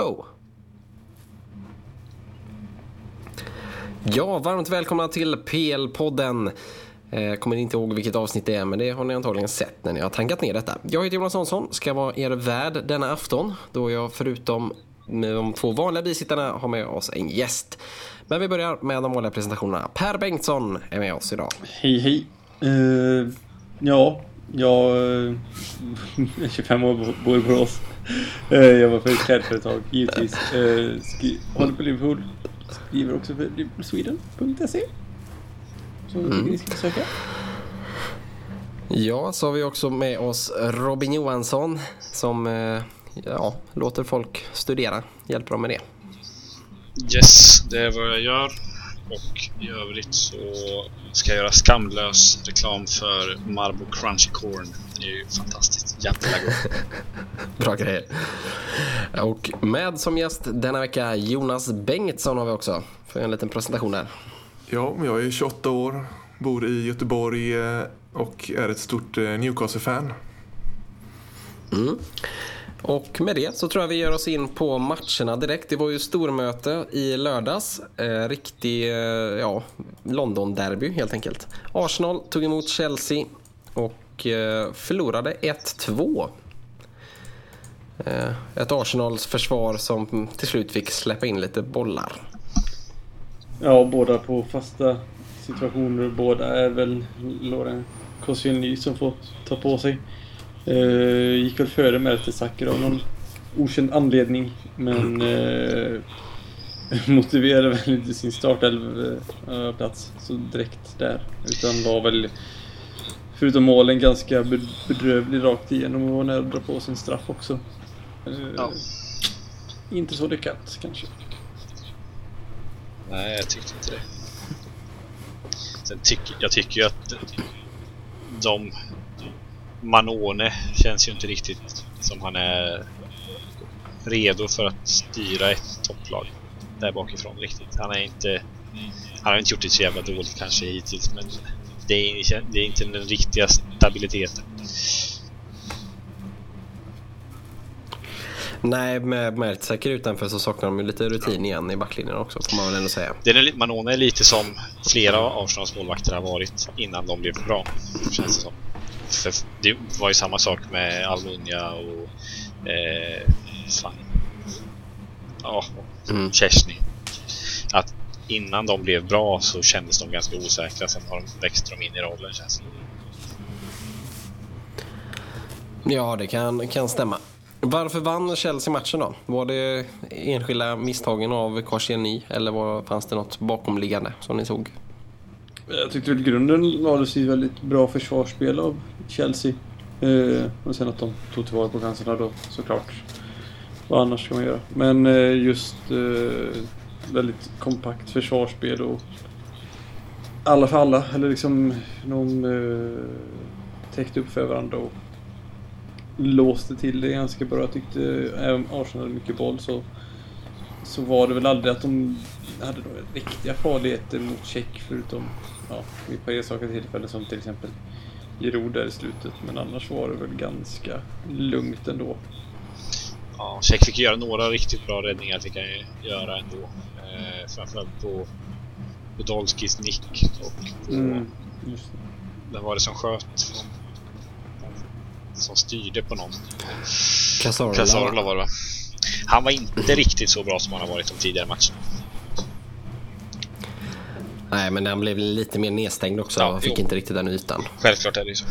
go! Ja, varmt välkomna till PL-podden. Jag eh, kommer inte ihåg vilket avsnitt det är, men det har ni antagligen sett när ni har tankat ner detta. Jag heter Jonas Hansson, ska vara er värd denna afton, då jag förutom med de två vanliga bisittarna har med oss en gäst. Men vi börjar med de vanliga presentationerna. Per Bengtsson är med oss idag. Hej hej. Uh, ja, jag är 25 år och bor i Borås. Uh, jag var för ett klädföretag givetvis. Uh, håller på Liverpool. Skriver också för liverpoolsweden.se. Så mm. ni ska söka. Ja, så har vi också med oss Robin Johansson som ja, låter folk studera. Hjälper dem med det. Yes, det är vad jag gör. Och i övrigt så ska göra skamlös reklam för Marbo Crunchy Corn. Det är ju fantastiskt jävla gott. Bra grejer. Och med som gäst denna vecka Jonas Bengtsson har vi också. För en liten presentation där. Ja, jag är 28 år, bor i Göteborg eh, och är ett stort eh, Newcastle-fan. Mm. Och med det så tror jag vi gör oss in på matcherna direkt. Det var ju stormöte i lördags. Eh, riktig eh, ja, London-derby helt enkelt. Arsenal tog emot Chelsea och eh, förlorade 1-2. Eh, ett Arsenals försvar som till slut fick släppa in lite bollar. Ja, båda på fasta situationer. Båda är väl Loren Koscielny som får ta på sig. Uh, gick väl före Mertesacker av någon okänd anledning. Men uh, motiverade väl inte sin startelvplats uh, så direkt där. Utan var väl förutom målen ganska bedrövlig rakt igenom och var nära att dra på sin straff också. Uh, ja. Inte så lyckat kanske. Nej, jag tyckte inte det. Sen tycker jag tycker ju att de Manone känns ju inte riktigt som han är redo för att styra ett topplag där bakifrån riktigt. Han är inte han har inte gjort det så jävla dåligt kanske hittills men det är, det är inte den riktiga stabiliteten. Nej, med Mertzaker utanför så saknar de ju lite rutin igen i backlinjen också får man väl ändå säga. Det är, Manone är lite som flera av Arsenals målvakter har varit innan de blev bra, känns det som. För det var ju samma sak med Almunia och eh, fan. Ja, mm. Chesney. Att innan de blev bra så kändes de ganska osäkra. Sen har de växt de in i rollen känns det Ja, det kan, kan stämma. Varför vann Chelsea matchen då? Var det enskilda misstagen av Koscielny eller var, fanns det något bakomliggande som ni såg? Jag tyckte väl grunden lades i väldigt bra försvarsspel av Chelsea. Eh, och sen att de tog tillvara på chanserna då såklart. Vad annars ska man göra? Men eh, just eh, väldigt kompakt försvarsspel och alla för alla. Eller liksom de eh, täckte upp för varandra och låste till det ganska bra. Jag tyckte även om Arsenal hade mycket boll så, så var det väl aldrig att de hade några riktiga farligheter mot Tjeck förutom ja, vid ett par enstaka tillfällen som till exempel Giroud där i slutet. Men annars var det väl ganska lugnt ändå. Ja, Tjeck fick göra några riktigt bra räddningar fick han göra ändå. Eh, framförallt på Podolskis nick och på... Mm, vem var det som sköt? Som styrde på någon. Cazorla var det va? Han var inte riktigt så bra som han har varit de tidigare matcherna. Nej, men han blev lite mer nedstängd också ja, fick jo. inte riktigt den ytan. Självklart är det ju så.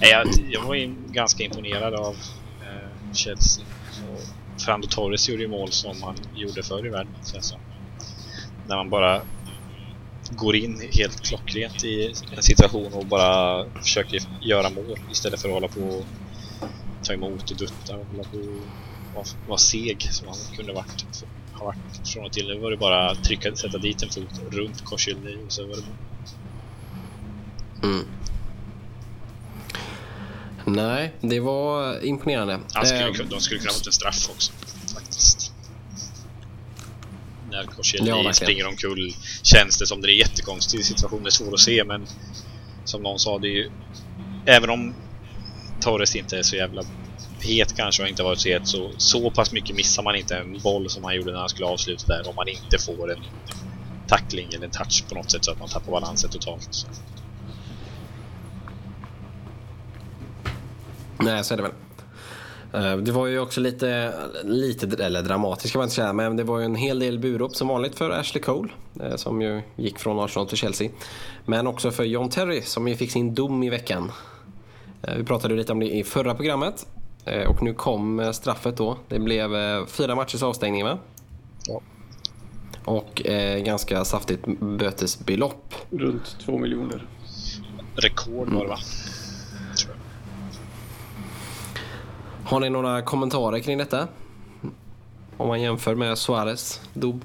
Jag, jag var ju ganska imponerad av eh, Chelsea. Och Frando Torres gjorde ju mål som han gjorde förr i världen. Så när man bara går in helt klockrent i en situation och bara försöker göra mål istället för att hålla på och ta emot och dutta och hålla på och vara seg som han kunde varit har varit från och till. Nu var det bara att trycka, sätta dit en fot runt korshyllning och så var det mm. Nej, det var imponerande. skulle, eh, de skulle kunna ha fått en straff också, faktiskt. När Korselny ja, springer omkull känns det som det är en jättekonstig situation. Det är svårt att se, men som någon sa, det är ju... Även om Torres inte är så jävla het kanske och inte varit så het så, så pass mycket missar man inte en boll som han gjorde när han skulle avsluta där om man inte får en tackling eller en touch på något sätt så att man tappar balansen totalt. Så. Nej, så är det väl. Eh, det var ju också lite, lite eller dramatiskt kan man inte säga, men det var ju en hel del burop som vanligt för Ashley Cole eh, som ju gick från Arsenal till Chelsea. Men också för John Terry som ju fick sin dom i veckan. Eh, vi pratade lite om det i förra programmet och nu kom eh, straffet då. Det blev eh, fyra matchers avstängning va? Ja. Och eh, ganska saftigt bötesbelopp. Runt två miljoner. Rekord var det va? Har ni några kommentarer kring detta? Om man jämför med Suarez dom.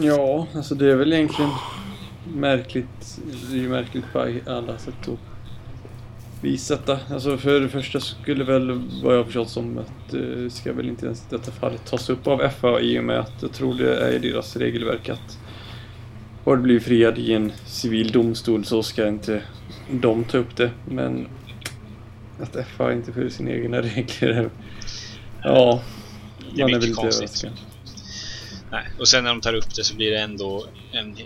Ja, alltså det är väl egentligen märkligt. Det är ju märkligt på alla sätt att visa detta. Alltså för det första skulle väl, vad jag förstått som, att det ska väl inte ens detta fallet tas upp av FA i och med att jag tror det är i deras regelverk att har du blivit friad i en civil domstol så ska inte de ta upp det. Men att FA inte följer sina egna regler. Ja, Det är man är väl överraskad. Nej. Och sen när de tar upp det så blir det ändå en...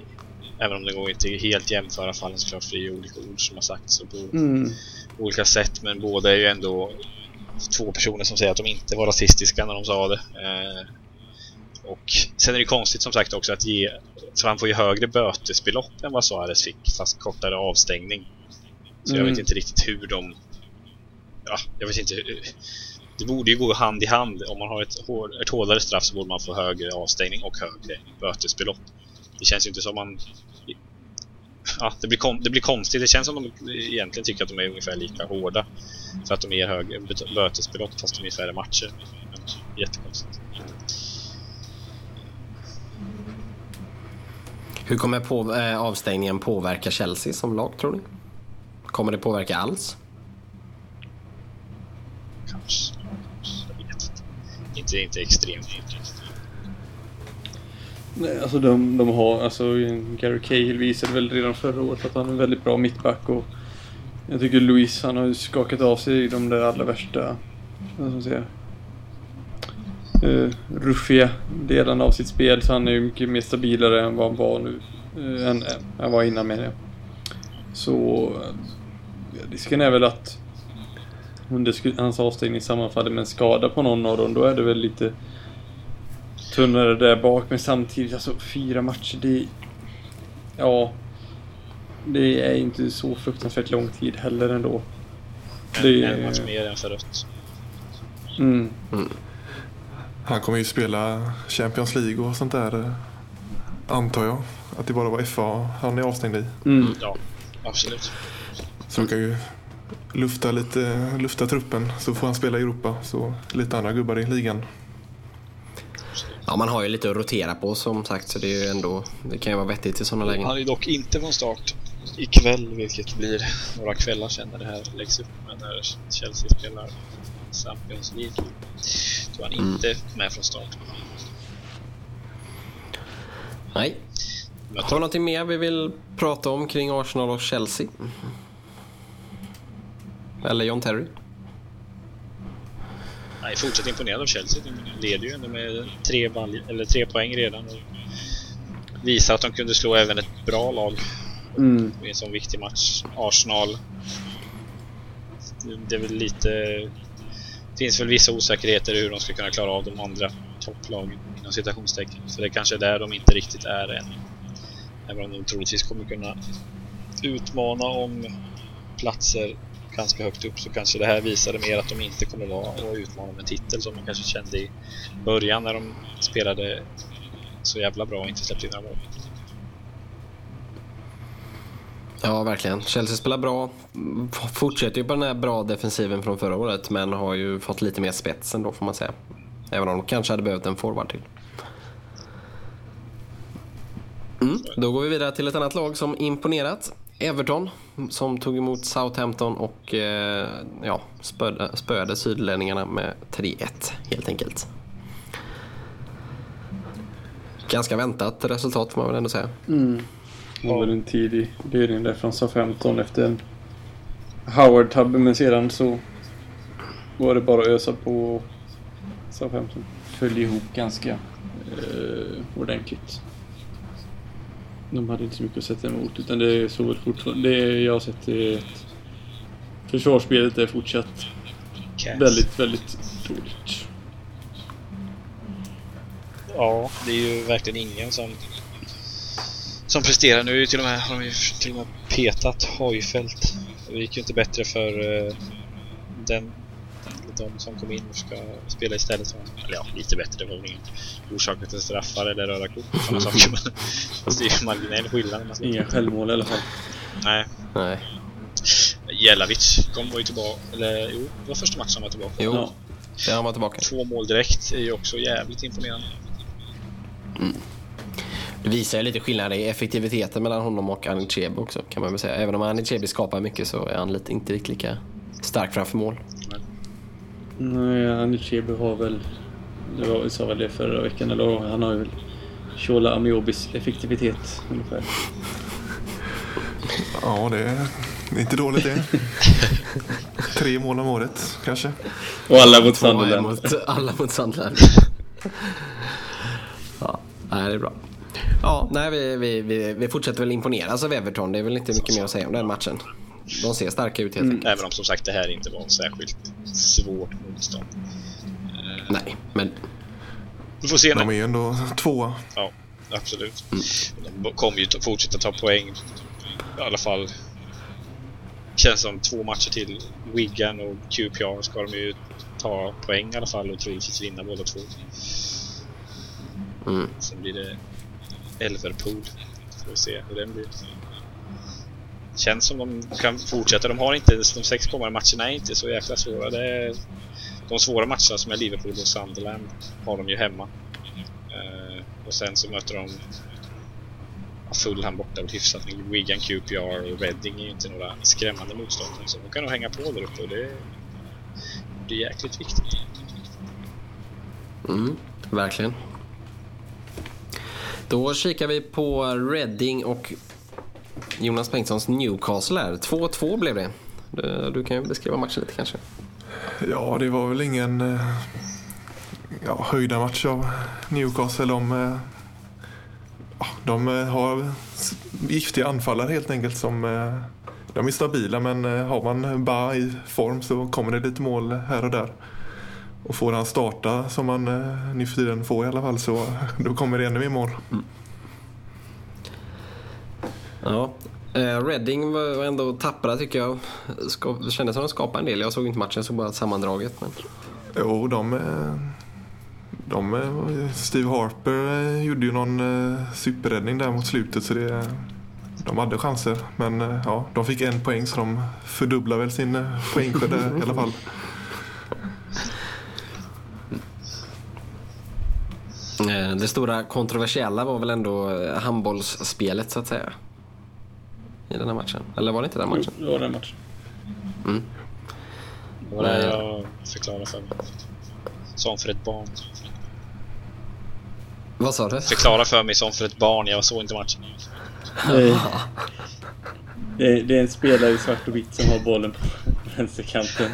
Även om det går inte helt jämföra fallen såklart för det är olika ord som har sagts Mm. Olika sätt men båda är ju ändå två personer som säger att de inte var rasistiska när de sa det. Eh, och sen är det konstigt som sagt också att ge... För han får ju högre bötesbelopp än vad Suarez fick fast kortare avstängning. Så jag Mm. vet inte riktigt hur de... Ja, jag vet inte hur... Det borde ju gå hand i hand. Om man har ett, hår, ett hårdare straff så borde man få högre avstängning och högre bötesbelopp. Det känns ju inte som man... Ja, det blir, kon, det blir konstigt. Det känns som de egentligen tycker att de är ungefär lika hårda. För att de ger högre bötesbelopp fast de är färre matcher. Jättekonstigt. Hur kommer på, eh, avstängningen påverka Chelsea som lag tror ni? Kommer det påverka alls? Kanske. Jag vet inte. Inte, inte extremt mycket. Nej, alltså de, de har, alltså Gary Cahill visade väl redan förra året att han är en väldigt bra mittback och jag tycker Luis, han har ju skakat av sig de där allra värsta, vad ska man säga, uh, ruffiga delarna av sitt spel så han är ju mycket mer stabilare än vad han var nu, uh, än, än han var innan menar jag. Så uh, risken är väl att om det skulle, hans avstängning sammanfaller med en skada på någon av dem, då är det väl lite tunnare där bak. Men samtidigt, alltså fyra matcher, det... Ja. Det är inte så fruktansvärt lång tid heller ändå. Det En match är... mer än för rött. Mm. Han kommer ju spela Champions League och sånt där. Antar jag. Att det bara var FA han är avstängd i. Mm. Ja, absolut. Så han kan ju lufta lite, lufta truppen. Så får han spela i Europa. Så lite andra gubbar i ligan. Ja, man har ju lite att rotera på som sagt så det är ju ändå, det kan ju vara vettigt i sådana lägen. Han är dock inte från start ikväll, vilket blir några kvällar sen när det här läggs upp. Men när Chelsea spelar Champions League så är han inte med från start. Nej. Har vi någonting mer vi vill prata om kring Arsenal och Chelsea? Eller John Terry? Jag är fortsatt imponerad av Chelsea. De leder ju ändå med tre, balj, eller tre poäng redan. Och visar att de kunde slå även ett bra lag Mm. i en sån viktig match. Arsenal. Det är väl lite... Det finns väl vissa osäkerheter i hur de ska kunna klara av de andra topplagen inom citationstecken. Så det kanske är där de inte riktigt är än. Även om de troligtvis kommer kunna utmana om platser ganska högt upp så kanske det här visade mer att de inte kommer vara och utmana om en titel som de kanske kände i början när de spelade så jävla bra och inte släppte in några mål. Ja, verkligen. Chelsea spelar bra. Fortsätter ju på den här bra defensiven från förra året men har ju fått lite mer spets ändå får man säga. Även om de kanske hade behövt en forward till. Mm, då går vi vidare till ett annat lag som imponerat. Everton som tog emot Southampton och eh, ja, spöade, spöade sydlänningarna med 3-1 helt enkelt. Ganska väntat resultat får man väl ändå säga. Mm. Det var väl en tidig ledning där från SA-15 efter en Howard-tabbe men sedan så var det bara att ösa på Southampton. Föll ihop ganska eh, ordentligt. De hade inte så mycket att sätta emot utan det såg väl fortfarande... Det jag har sett är att försvarsspelet är fortsatt Cass. väldigt, väldigt dåligt. Ja, det är ju verkligen ingen som som presterar. Nu är till och med, har de ju till och med petat Hojfeldt. Det gick ju inte bättre för eh, den, de som kom in och ska spela istället. Som, eller ja, lite bättre. Det var väl ingen orsak till straffar eller röda kort och sådana saker. Men fast det är ju marginell skillnad. Inga självmål i alla fall. Nej. Nej. Jelavic kom var ju tillbaka. Eller jo, det var första matchen han var tillbaka. Jo, Ja. där han var tillbaka. Två mål direkt är ju också jävligt imponerande. Det visar ju lite skillnad i effektiviteten mellan honom och Anichebe också kan man väl säga. Även om Anichebe skapar mycket så är han lite, inte riktigt lika stark framför mål. Nej, Anichebe har väl... Det var, vi sa väl det förra veckan, eller han har ju väl Shola Amiobis effektivitet ungefär. Ja, det är, det är inte dåligt det. Tre mål om året kanske. Och alla mot Sunderland. mot, alla mot Sunderland. ja, nej, det är bra. Ja, nej, vi, vi, vi, vi fortsätter väl imponeras av Everton. Det är väl inte mycket mer att säga om den matchen. De ser starka ut helt Mm. enkelt. Även om som sagt det här inte var särskilt svårt motstånd. Nej, men Vi får se De är ju ändå tvåa. Ja, absolut. De kommer ju ta- fortsätta ta poäng. I alla fall. Känns som två matcher till. Wigan och QPR ska de ju ta poäng i alla fall och troligtvis vinna båda två. mm, Sen blir det Elverpool. Får vi se hur den blir. Känns som de kan fortsätta. De har inte, de sex kommande matcherna är inte så jäkla svåra. Det är, de svåra matcherna som är Liverpool och Sunderland har de ju hemma. Uh, och sen så möter de Fulham borta väl hyfsat. Wigan, QPR och Reading är ju inte några skrämmande motståndare. Så de kan nog hänga på där uppe och det, det är jäkligt viktigt. mm, verkligen. Då kikar vi på Reading och Jonas Bengtssons Newcastle här. 2-2 blev det. Du, du kan ju beskriva matchen lite kanske. Ja, det var väl ingen eh, ja, höjda match av Newcastle. De, eh, de eh, har giftiga anfallare helt enkelt. som De är stabila men har man Ba i form så kommer det lite mål här och där. Och får han starta som han nu för tiden får i alla fall så då kommer det ännu mer mål. Ja. Eh, Reading var ändå tappra tycker jag. Det kändes som att de skapade en del. Jag såg inte matchen, jag såg bara sammandraget. Men... Jo, de... eh, de eh, Steve Harper gjorde ju någon superräddning där mot slutet så det... De hade chanser, men ja, de fick en poäng så de fördubblar väl sin poängskörd i alla fall. Det stora kontroversiella var väl ändå handbollsspelet så att säga. I den här matchen. Eller var det inte den Jo, matchen? det var den matchen. Det var det jag förklarade för mig. Som för ett barn. Vad sa du? Förklara för mig som för ett barn, jag såg inte matchen. Det är, det är en spelare i svart och vitt som har bollen på vänsterkanten.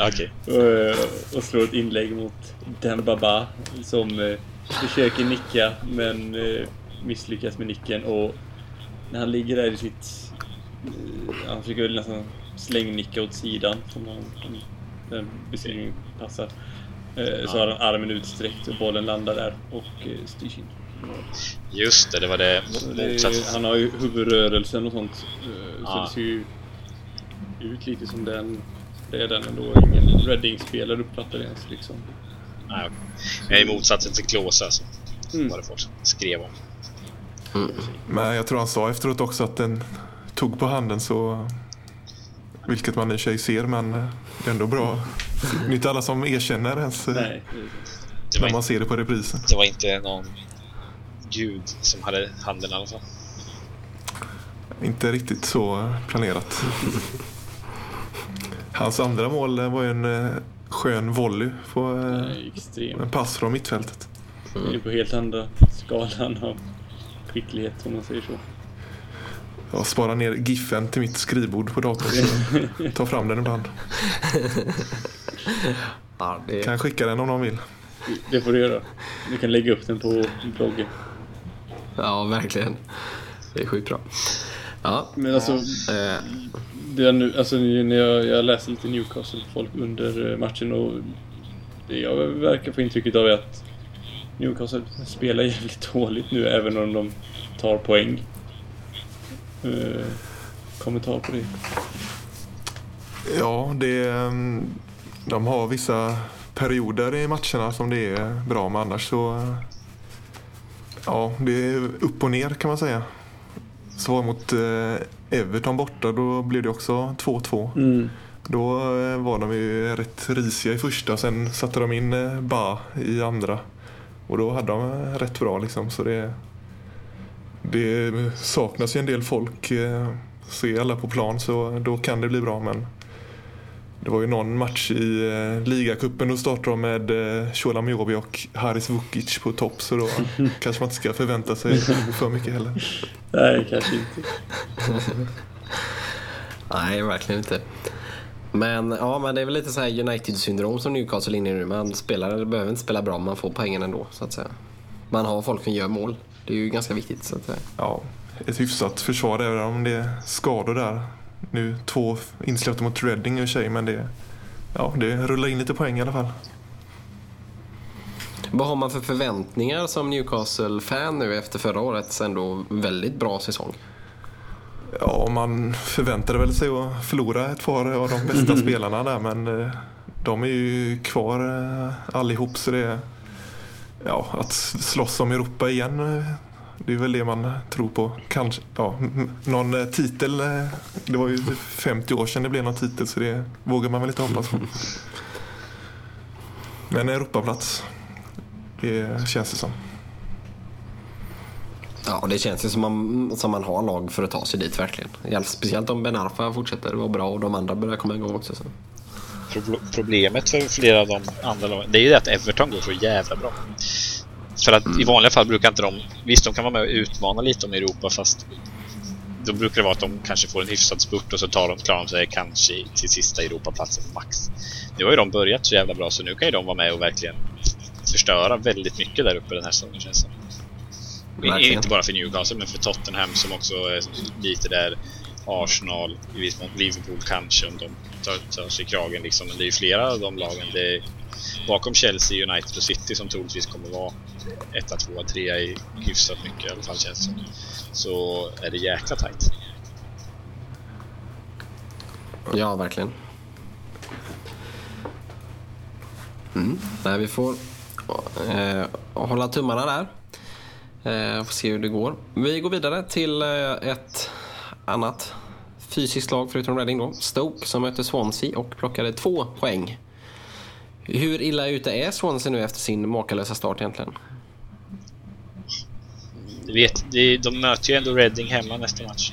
Okej. Och, och slår ett inlägg mot Dan Baba som eh, försöker nicka men eh, misslyckas med nicken och när han ligger där i sitt... Han försöker väl nästan slängnicka åt sidan han, den beskrivningen passar. Eh, så har han armen utsträckt och bollen landar där och eh, styrs in. Just det, det var det det han har ju huvudrörelsen och sånt. eh, Så Ja. det ser ju ut lite som den. Det är den ändå. Ingen Reading-spelare uppfattar det ens liksom. Nej, okej. Jag är i motsatsen till Klose alltså. Mm. Var det folk som skrev om. Men jag tror han sa efteråt också att den tog på handen så... Vilket man i och för sig ser, men eh, det är ändå bra. Det är inte alla som erkänner ens eh, Nej. När man inte, ser det på reprisen. det var inte någon gud som hade handen i alla fall. Inte riktigt så planerat. Hans andra mål eh, var ju en skön volley på en pass från mittfältet. Det är på helt andra skalan av skicklighet om man säger så. Jag sparar ner giffen till mitt skrivbord på datorn så ta fram den ibland. Ja, det... Kan skicka den om någon vill. Det får du göra. Du kan lägga upp den på bloggen. ja, verkligen. Det är sjukt bra. Ja, Men alltså, eh, det är nu, alltså när jag, jag läser lite Newcastle-folk under eh, matchen och det jag verkar få intrycket av är att Newcastle spelar jävligt dåligt nu även om de tar poäng. Eh, kommentar på det? Ja, det, ehm, de har vissa perioder i matcherna som det är bra men annars så... Ja, det är upp och ner kan man säga. Så mot eh, Everton borta, då blev det också 2-2. Mm. Då eh, var de ju rätt risiga i första, sen satte de in Ba i andra. Och då hade de rätt bra liksom, så det... Det saknas ju en del folk. eh, är alla på plan så då kan det bli bra men det var ju någon match i eh, ligacupen, då startade de med eh, Shola Miobi och Haris Vukic på topp så då kanske man inte ska förvänta sig för mycket heller. Nej, kanske inte. nej, verkligen inte. Men, ja, men det är väl lite så här United-syndrom som Newcastle är inne i nu. Man spelar, behöver inte spela bra, man får poängen ändå, så att säga. Man har folk som gör mål. Det är ju ganska viktigt, så att säga. Ja, ett hyfsat försvar även om det är skador där. Nu två insläppta mot Reading i och för sig men det, ja, det rullar in lite poäng i alla fall. Vad har man för förväntningar som Newcastle-fan nu efter förra årets ändå väldigt bra säsong? Ja, man förväntade väl sig att förlora ett par av de bästa spelarna där men eh, de är ju kvar eh, allihop så det ja, att slåss om Europa igen. Det är väl det man tror på. Kanske, ja, någon eh, titel. Eh, det var ju 50 år sedan det blev någon titel så det vågar man väl inte hoppas på. Men Europaplats, det känns det som. Ja, det känns ju som man, som man har lag för att ta sig dit verkligen. Speciellt om Ben Arfa fortsätter vara bra och de andra börjar komma igång också. Så. Pro- Problemet för flera av de andra lagen, det är ju det att Everton går så jävla bra. För att i vanliga fall brukar inte de... Visst, de kan vara med och utmana lite om Europa fast då brukar det vara att de kanske får en hyfsad spurt och så tar de, klarar de sig kanske till sista Europaplatsen max. Nu har ju de börjat så jävla bra så nu kan ju de vara med och verkligen förstöra väldigt mycket där uppe den här säsongen känns det. Verkligen. Inte bara för Newcastle men för Tottenham som också är lite där Arsenal, i viss mån Liverpool kanske om de tar, tar sig i kragen liksom. Men det är ju flera av de lagen. Det är bakom Chelsea, United och City som troligtvis kommer vara etta, tvåa, trea i hyfsat mycket i alla fall känns det som. Så är det jäkla tajt. Ja, verkligen. Mm. Nej, vi får eh, hålla tummarna där. Eh, får se hur det går. Vi går vidare till eh, ett annat fysiskt lag förutom Reading då. Stoke som mötte Swansea och plockade två poäng. Hur illa ute är Swansea nu efter sin makalösa start egentligen? Du vet, de möter ju ändå Reading hemma nästa match.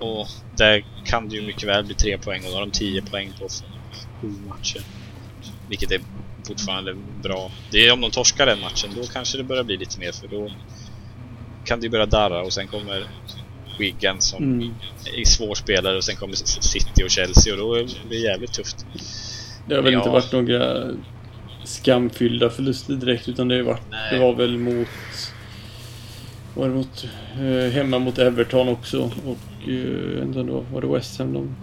Och där kan det ju mycket väl bli tre poäng och då har de tio poäng på sju matcher. Vilket är fortfarande bra. Det är om de torskar den matchen, då kanske det börjar bli lite mer för då kan det ju börja darra och sen kommer Wigan som Mm. är svårspelare och sen kommer City och Chelsea och då är det jävligt tufft. Det har väl Ja. inte varit några skamfyllda förluster direkt utan det, har varit, Nej. det var väl mot... Var det mot eh, hemma mot Everton också och eh, ändå då, var det West Ham de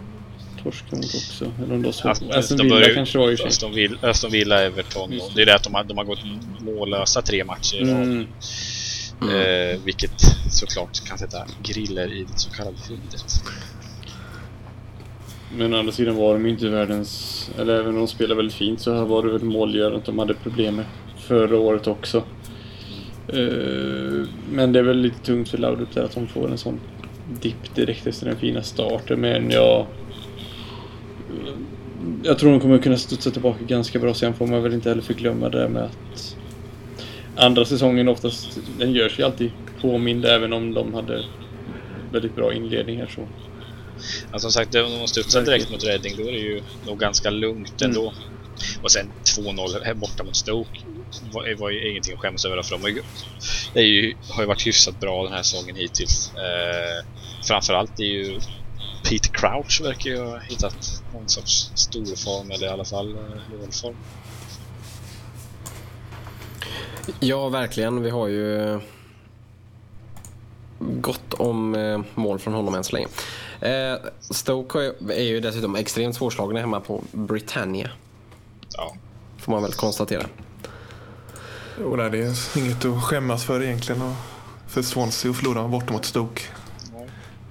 torskade mot också? Eller om det var så. Aston- Aston de Villa börjar ju- kanske var i och sig. Aston Villa, Aston Villa Everton. Och det är det att de har, de har gått mållösa tre matcher. i rad. Mm. Eh, vilket såklart kan sätta griller i det så kallade huvudet. Men å andra sidan var de ju inte världens... Eller även om de spelade väldigt fint så här var det väl målgörandet de hade problem med förra året också. Eh, Men det är väl lite tungt för Laudrup där att de får en sån dipp direkt efter den fina starten. Men jag... Jag tror de kommer kunna studsa tillbaka ganska bra. Sen får man väl inte heller förglömma det där med att andra säsongen oftast, den görs ju alltid påmind även om de hade väldigt bra inledning här så. Ja, som sagt, om de studsar direkt mot Reading då är det ju nog ganska lugnt Mm. ändå. Och sen 2-0 här borta mot Stoke var, var ju ingenting att skämmas över för de det är ju, har ju varit hyfsat bra den här säsongen hittills. Eh, framförallt är ju Peter Crouch verkar ju ha hittat någon sorts storform eller i alla fall eh, målform. Ja, verkligen. Vi har ju gott om eh, mål från honom än så länge. Eh, Stoke är ju dessutom extremt svårslagna hemma på Britannia. Ja. Får man väl konstatera. Jo, det är inget att skämmas för egentligen. För Swansea att förlora borta mot Stoke.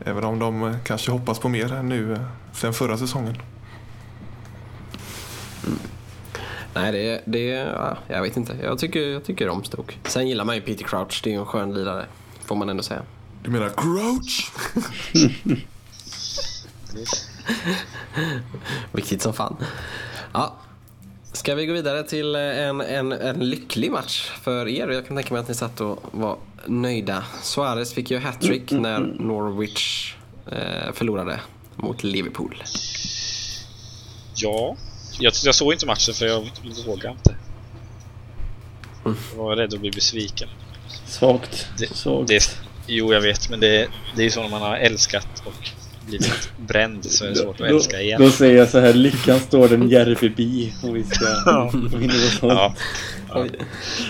Även om de eh, kanske hoppas på mer nu sen förra säsongen. Nej, det, det ja, jag vet inte. Jag tycker, jag tycker om Stoke. Sen gillar man ju Peter Crouch. Det är ju en skön lirare. Får man ändå säga. Du menar Crouch? Viktigt som fan. Ja. Ska vi gå vidare till en, en, en lycklig match för er? Jag kan tänka mig att ni satt och var nöjda. Suarez fick ju hattrick när Norwich eh, förlorade mot Liverpool. Ja, jag, jag såg inte matchen för jag vågade inte. Jag var rädd att bli besviken. Svagt. Det, Svagt. det, jo, jag vet, men det, det är ju så när man har älskat och blivit bränd så är det svårt att älska igen. Då säger jag så här, lyckan står den Järvi bi om vi ska vinna något sånt. Ja, ja,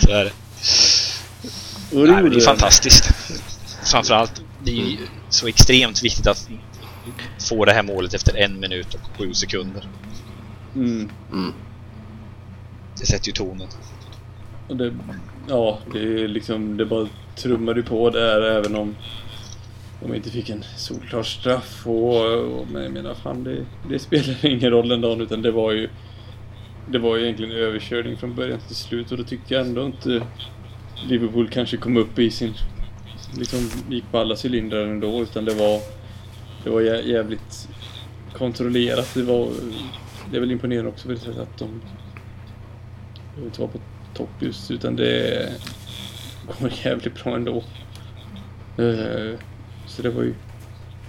så är det. Och Nej, men det är fantastiskt. Framförallt, det är ju så extremt viktigt att få det här målet efter en minut och sju sekunder. Mm. Det sätter ju tonen. Och det, ja, det är liksom, det bara trummade ju på där även om de inte fick en solklar straff och, och men jag menar fan det, det spelar ingen roll den dagen utan det var ju det var ju egentligen överkörning från början till slut och då tyckte jag ändå inte Liverpool kanske kom upp i sin liksom gick på alla cylindrar ändå utan det var det var jä- jävligt kontrollerat. Det var det är väl imponerande också på det sättet att de inte var på topp just utan det går jävligt bra ändå. Eh, så det var ju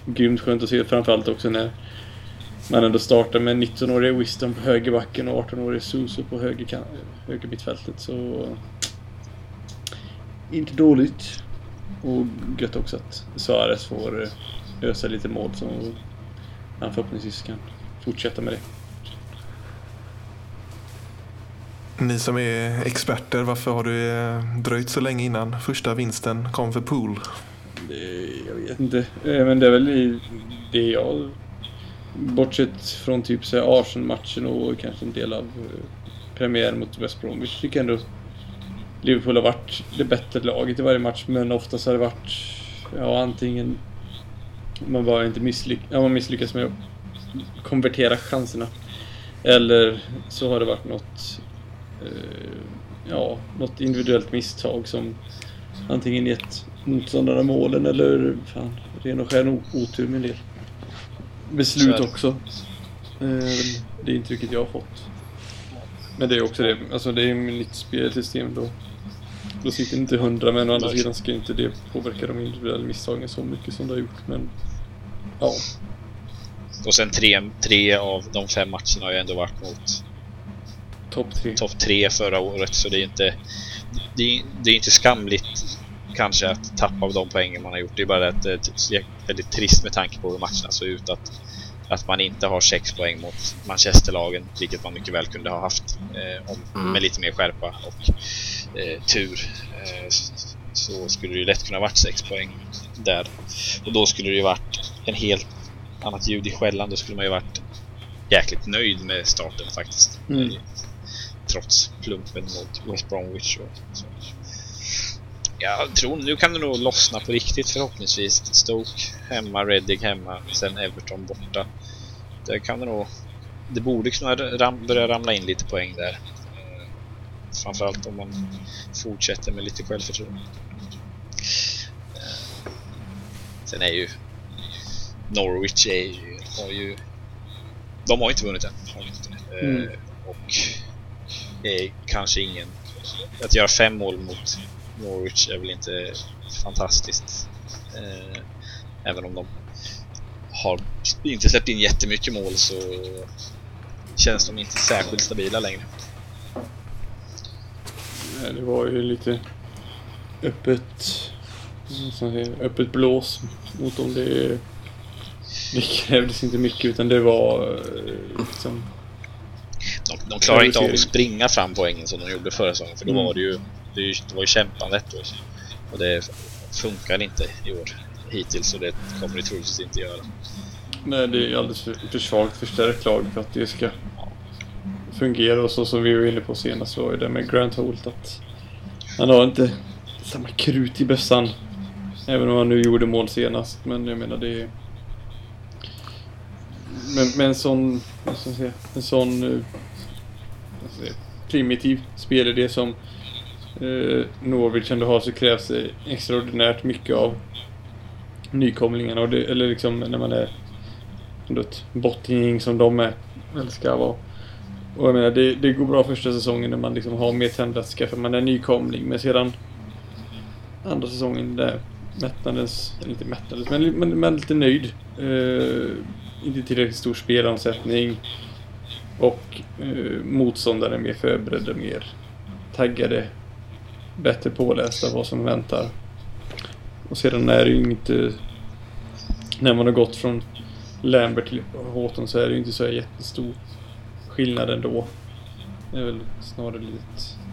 grymt skönt att se framförallt också när man ändå startar med 19-åriga Wiston på högerbacken och 18-åriga Suso på höger, höger mittfältet så inte dåligt. Och gött också att Suarez får eh, ösa lite mål så han förhoppningsvis kan fortsätta med det. Ni som är experter, varför har det eh, dröjt så länge innan första vinsten kom för Pool? Det, jag vet inte. Eh, Men det är väl det jag... Bortsett från typ Arsenal-matchen och kanske en del av eh, premiären mot West Bromwich tycker jag ändå Liverpool har varit det bättre laget i varje match men oftast har det varit ja, antingen man bara inte misslyck ja, man misslyckas med att konvertera chanserna eller så har det varit något ja, något individuellt misstag som antingen gett motståndarna målen eller fan, ren och skär otur med en del. Beslut det. också. Eh, det intrycket jag har fått. Men det är också det, alltså det är ju ett nytt spelsystem då. Då sitter inte hundra men å andra sidan ska inte det påverka de individuella misstagen så mycket som det har gjort. Men ja, Och sen tre, tre av de fem matcherna har ju ändå varit mot topp tre. topp tre förra året så det är inte det är, det är inte skamligt kanske att tappa av de poängen man har gjort. Det är bara att det är väldigt trist med tanke på hur matcherna såg ut att, att man inte har sex poäng mot Manchesterlagen, vilket man mycket väl kunde ha haft eh, om, Mm. med lite mer skärpa och eh, tur. Eh, så skulle det ju lätt kunna varit sex poäng där. Och då skulle det ju varit en helt annat ljud i skällan. Då skulle man ju varit jäkligt nöjd med starten faktiskt. Mm. Eh, Trots plumpen mot West Bromwich. Och så. Jag tror nu kan det nog lossna på riktigt förhoppningsvis. Stoke hemma, Reading hemma, sen Everton borta. Det kan det nog... Det borde kunna ram, börja ramla in lite poäng där. Eh, Framförallt om man fortsätter med lite självförtroende. Eh, Sen är ju Norwich är ju, har ju... De har inte vunnit än. Har inte. Eh, Mm. Och är kanske ingen... Att göra fem mål mot Norwich är väl inte fantastiskt. Eh, även om de har inte släppt in jättemycket mål så känns de inte särskilt stabila längre. Nej, Det var ju lite öppet, vad ska man säga, öppet blås mot dem. Det Det krävdes inte mycket utan det var eh, liksom... De, de klarar inte av att springa fram poängen som de gjorde förra säsongen för då Mm. var det ju det, är ju- det var ju kämpandet då. Och det funkar inte i år hittills och det kommer det troligtvis inte göra. Nej, det är alldeles för, för svagt förstärkt lag för att det ska fungera. Och så som vi var inne på senast var ju det med Grant Holt att han har inte samma krut i bössan. Även om han nu gjorde mål senast. Men jag menar det är... Men, men en sån... Vad ska jag säga? En sån... Alltså, primitiv spelidé som eh, Norwich ändå har så krävs det extraordinärt mycket av nykomlingarna. Och det, eller liksom när man är ändå ett bottengäng som de är. Eller ska vara. Och jag menar, det, det går bra första säsongen när man liksom har mer tändvätska för man är nykomling. Men sedan andra säsongen där mättnadens, eller inte mättnadens, men man är lite nöjd. Eh, inte tillräckligt stor spelomsättning. Och eh, motståndare är mer förberedda, mer taggade. Bättre pålästa vad som väntar. Och sedan är det ju inte... När man har gått från Lambert till Houghton så är det ju inte så jättestor skillnad ändå. Det är väl snarare lite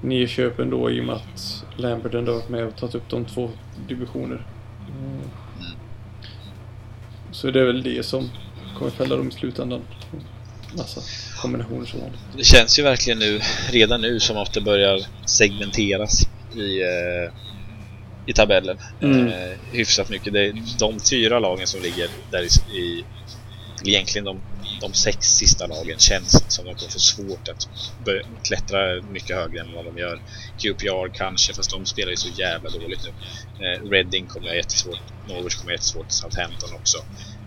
nedköp ändå i och med att Lambert ändå varit med och tagit upp de två divisioner. Mm. Så det är väl det som kommer fälla dem i slutändan. Massa kombinationer som vanligt. Det känns ju verkligen nu, redan nu, som att det börjar segmenteras i, eh, i tabellen. Mm. Eh, hyfsat mycket. Det är de fyra lagen som ligger där i, i egentligen de, de sex sista lagen känns som att de kommer få svårt att börja klättra mycket högre än vad de gör. QPR kanske, fast de spelar ju så jävla dåligt nu. Eh, Reading kommer ha jättesvårt. Norwich kommer ha jättesvårt. Southampton också.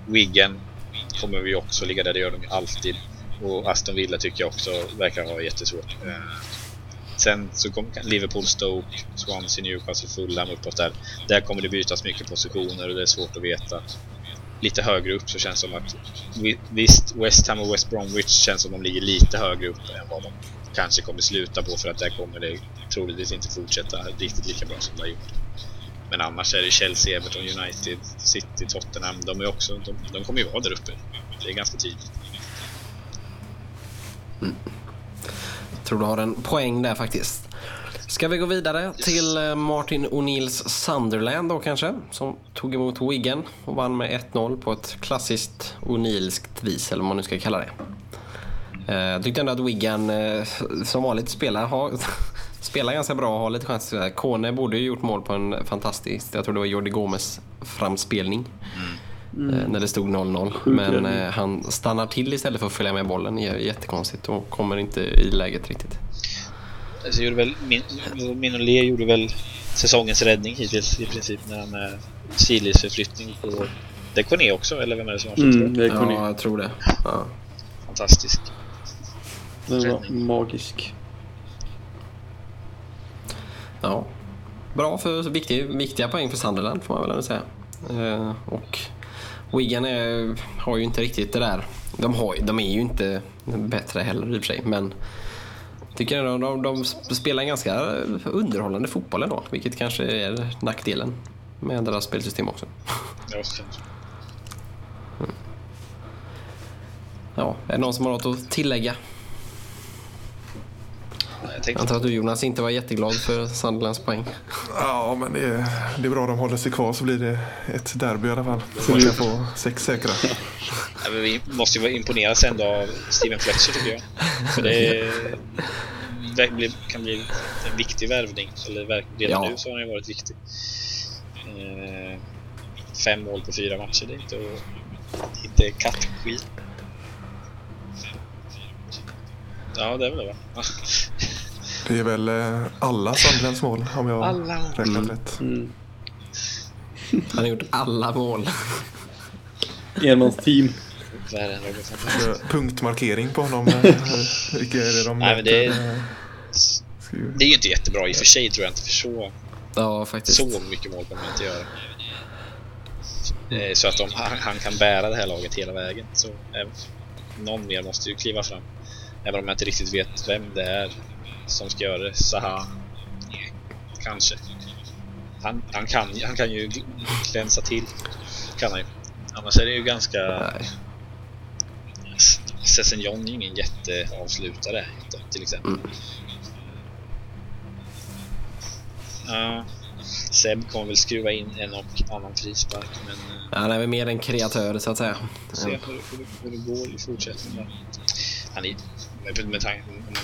Wigan kommer vi också ligga där, det gör de ju alltid. Och Aston Villa tycker jag också verkar ha jättesvårt. Eh, sen så kommer Liverpool, Stoke, Swansea, Newcastle, Fulham uppåt där. Där kommer det bytas mycket positioner och det är svårt att veta. Lite högre upp så känns det som att visst, West Ham och West Bromwich känns som att de ligger lite högre upp än vad de kanske kommer sluta på för att där kommer det troligtvis inte fortsätta riktigt lika bra som det har gjort. Men annars är det Chelsea, Everton, United, City, Tottenham. De, är också, de, de kommer ju vara där uppe. Det är ganska tydligt. Jag tror du har en poäng där faktiskt. Ska vi gå vidare till eh, Martin O'Neills Sunderland då kanske? Som tog emot Wigan och vann med 1-0 på ett klassiskt O'Neillskt vis, eller vad man nu ska kalla det. Eh, Jag tyckte ändå att Wigan eh, som vanligt spelar, har, spelar ganska bra och har lite chans. Kone borde ju gjort mål på en fantastisk, jag tror det var Jordi Gomes framspelning. Eh, När det stod 0-0. Sjuk Men eh, han stannar till istället för att följa med bollen. Det är Jättekonstigt och kommer inte i läget riktigt. Alltså, gjorde väl, min, Minolet gjorde väl säsongens räddning hittills i princip när han eh, Chilis förflyttning på Deconé också, eller vem är det som har fått Mm, Ja, jag tror det. Ja. Fantastisk. Den var magisk. Ja. Bra för viktig, viktiga poäng för Sunderland får man väl ändå säga. Eh, och Wigan är, har ju inte riktigt det där. De, har, de är ju inte bättre heller i och för sig. Men tycker ändå de, de spelar en ganska underhållande fotboll ändå. Vilket kanske är nackdelen med deras spelsystem också. Ja, är det någon som har något att tillägga? Jag antar att du Jonas inte var jätteglad för Sunderlands poäng. Ja, men det är, det är bra de håller sig kvar så blir det ett derby i alla fall. Så man kan få sex säkra. Ja, men vi måste ju vara imponerade ändå av Steven Fletcher tycker jag. För det är- det kan bli en viktig värvning. Eller redan Ja. nu så har han ju varit viktig. Eh, fem mål på fyra matcher, det är inte, inte kattskit. Ja, det är väl det va? Det är väl eh, alla Sandlands mål om jag Alla. räknat rätt. Mm. Han har gjort alla mål. Enmansteam. Värre än Robert van Så Punktmarkering på honom. eh, Vilka är det de Nej, men det är-. Det är ju inte jättebra i och för sig tror jag inte, för så, Ja, faktiskt. så mycket mål kommer han inte göra. Eh, Så att om han, han kan bära det här laget hela vägen så någon mer måste ju kliva fram. Även om jag inte riktigt vet vem det är som ska göra det. Zaha? Kanske. Han, han, kan, han kan ju gl- glänsa till. Kan han ju. Annars är det ju ganska... Nej. Sessignon är ingen jätteavslutare till exempel. Mm. Ja, Seb kommer väl skruva in en och annan frispark men Han är väl mer en kreatör så att säga. se hur, hur, hur det går i fortsättningen. Han är, med, med tanke, om,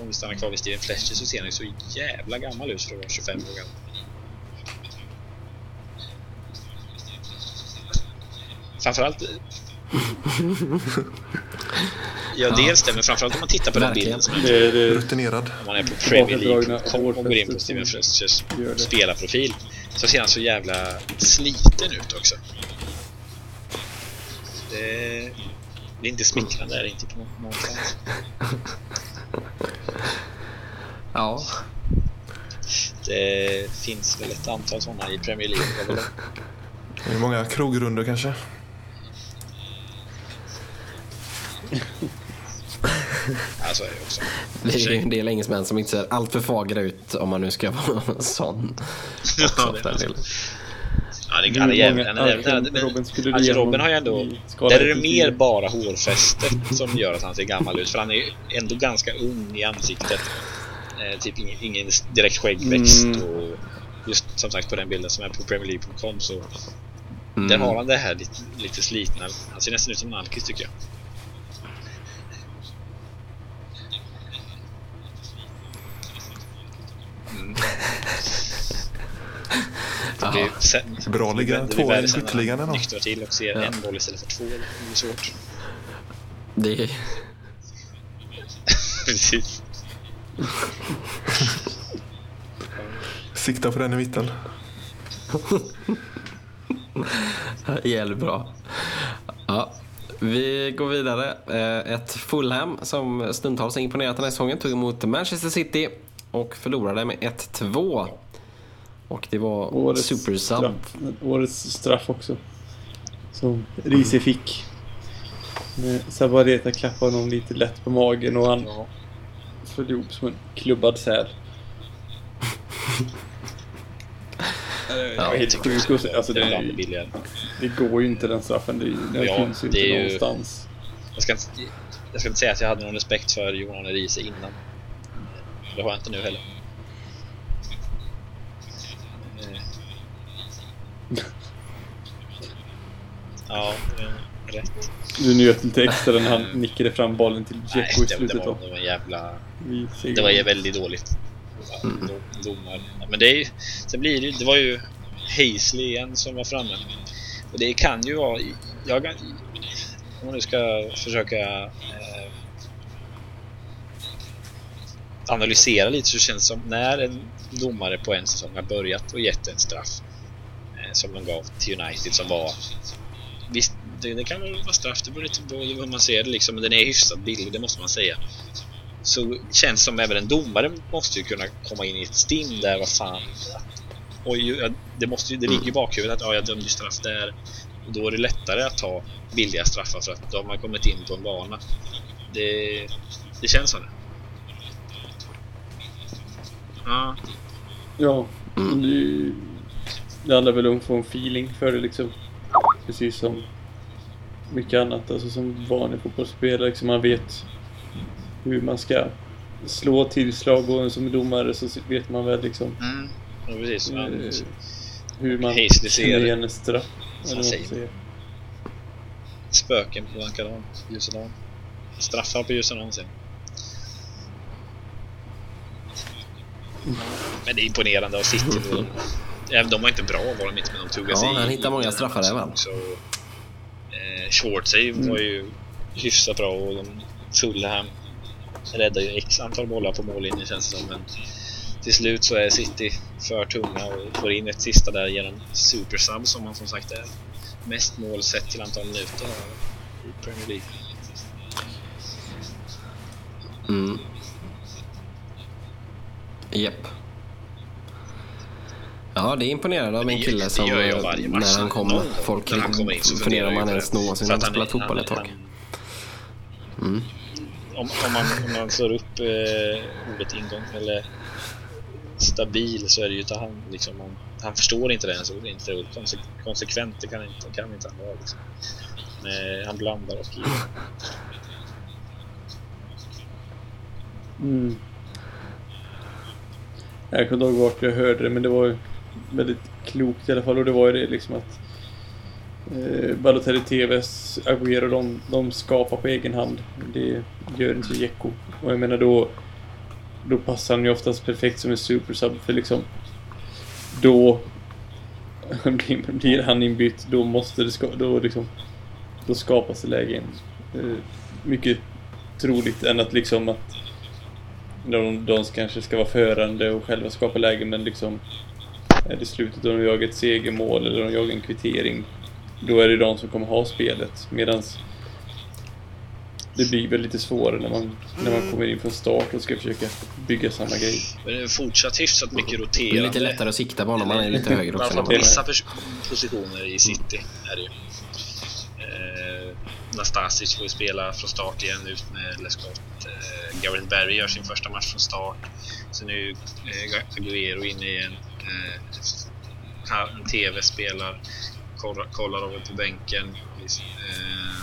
om vi stannar kvar vid Steven Fletcher så ser han ju så jävla gammal ut för att vara 25 år gammal. Framförallt... ja, dels det, men framförallt om man tittar på den bilden som är Det är det Rutinerad. om man är på Premier Tillbakadragna League och går in på Steven Fletchers spelarprofil så ser han så jävla sliten ut också. Det, det är inte smickrande, är det inte på nå- någonstans. Ja. Det finns väl ett antal sådana i Premier League. Det är många krogrundor kanske. Ja, så är det också. Det är ju en del engelsmän som inte ser allt för fagra ut om man nu ska vara sån. Ja, det. Ja, det han är jävligt... Han är jävligt Robin skulle alltså, Robin har ju ändå... Där är det mer bara hårfästet som gör att han ser gammal ut. För han är ändå ganska ung i ansiktet. Eh, typ ingen, ingen direkt skäggväxt. Mm. Och just som sagt på den bilden som är på Premier League.com så Mm. där har han det här lite, lite slitna. Han ser nästan ut som en alkis tycker jag. Mm. Det blir Bra att ligga värre i skytteligan ändå. Nyktrar till och ser Ja. en boll istället för två. Det blir svårt. Det är... Precis. Sikta på den i mitten. Jävligt bra. Ja, vi går vidare. Eh, Ett Fulham som stundtals imponerat den här säsongen tog emot Manchester City och förlorade med 1-2. Och det var Årets supersub. straff, årets straff också. Som Riese fick. Sabareta klappade honom lite lätt på magen och han Ja. föll ihop som en klubbad säl. Ja, helt sjukt. Alltså, det det, det ju- det går ju inte den straffen. Det, den Ja, finns ju det inte är ju- någonstans. Jag ska, inte, jag ska inte säga att jag hade någon respekt för Johan Riise innan. Det har jag inte nu heller. Eh. Ja, rätt. Du njöt lite extra när han nickade fram bollen till Dzeko i det, det, slutet var, det var en jävla... Det var ju väldigt dåligt. Mm. Dom- Domar. Men det, är, ju- sen blir det, det var ju Hazley igen som var framme. Och det kan ju vara... Jag, om man nu ska försöka eh, analysera lite så känns det som när en domare på en säsong har börjat och gett en straff Eh, som man gav till United som var Visst, det, det kan väl vara straff, det beror lite på hur man ser det liksom, men den är hyfsat billig, det måste man säga så känns som även en domare måste ju kunna komma in i ett stim där, vad fan. Och ju, det, måste ju, det ligger i bakhuvudet att ja, jag dömde ju straff där. Och då är det lättare att ta billiga straffar för att då har man kommit in på en bana. Det, det känns så. det. Ja, Ja, Mm. det, det handlar väl om att få en feeling för det liksom. Precis som mycket annat. Alltså som vanlig fotbollsspelare. Liksom man vet hur man ska slå tillslag och som domare så vet man väl liksom mm. ja precis. Man, eh, hur man känner igen en straff. Spöken på ljusa dagen. Straffar på ljusa dagen sen. Men det är imponerande av City. Även de var inte bra var de inte, men de tog Ja, sig han i många straffar va? också. Eh, Schwartzey var ju hyfsat bra och de Fulham räddade ju x antal bollar på mållinjen känns det som. Men till slut så är City för tunga och får in ett sista där genom supersub som man som sagt är. Mest mål sett till antal minuter i Premier League. Mm. Japp. Ja, det är imponerande av en Det- kille det som gör jag varje match. när han kommer, gång folk när han kommer in så funderar om jag han ens det. någonsin har att spelat fotboll ett tag. Mm. om, om, man, om man slår upp eh, ordet ingång eller stabil så är det ju inte han liksom, han, han förstår inte det ens och inte och konse, konsekvent det kan inte, kan inte han vara liksom. Men, han blandar och i. Mm. Jag kommer inte ihåg vart jag hörde det men det var ju väldigt klokt i alla fall och det var ju det liksom att eh, Balotelli TVs Agüero de, de skapar på egen hand. Det gör inte Jekko. Och jag menar då då passar han ju oftast perfekt som en supersub för liksom då blir, han inbytt då måste det ska, då liksom då skapas det lägen. Eh, mycket troligt än att liksom att de, de kanske ska vara förande och själva skapa lägen men liksom är det slutet och de jagar ett segermål eller de jagar en kvittering då är det de som kommer ha spelet medans det blir väl lite svårare när man, när man kommer in från start och ska försöka bygga samma grej. Men det är fortsatt hyfsat mycket roterande. Det är lite lättare att sikta på honom, han är lite högre också. På vissa positioner i city är det ju. Eh, Nastasic får ju spela från start igen ut med Lescott. Eh, Gareth Barry gör sin första match från start. Så nu eh, Aguero inne igen. Eh, TV spelar. Kollar, kollar över på bänken. Eh,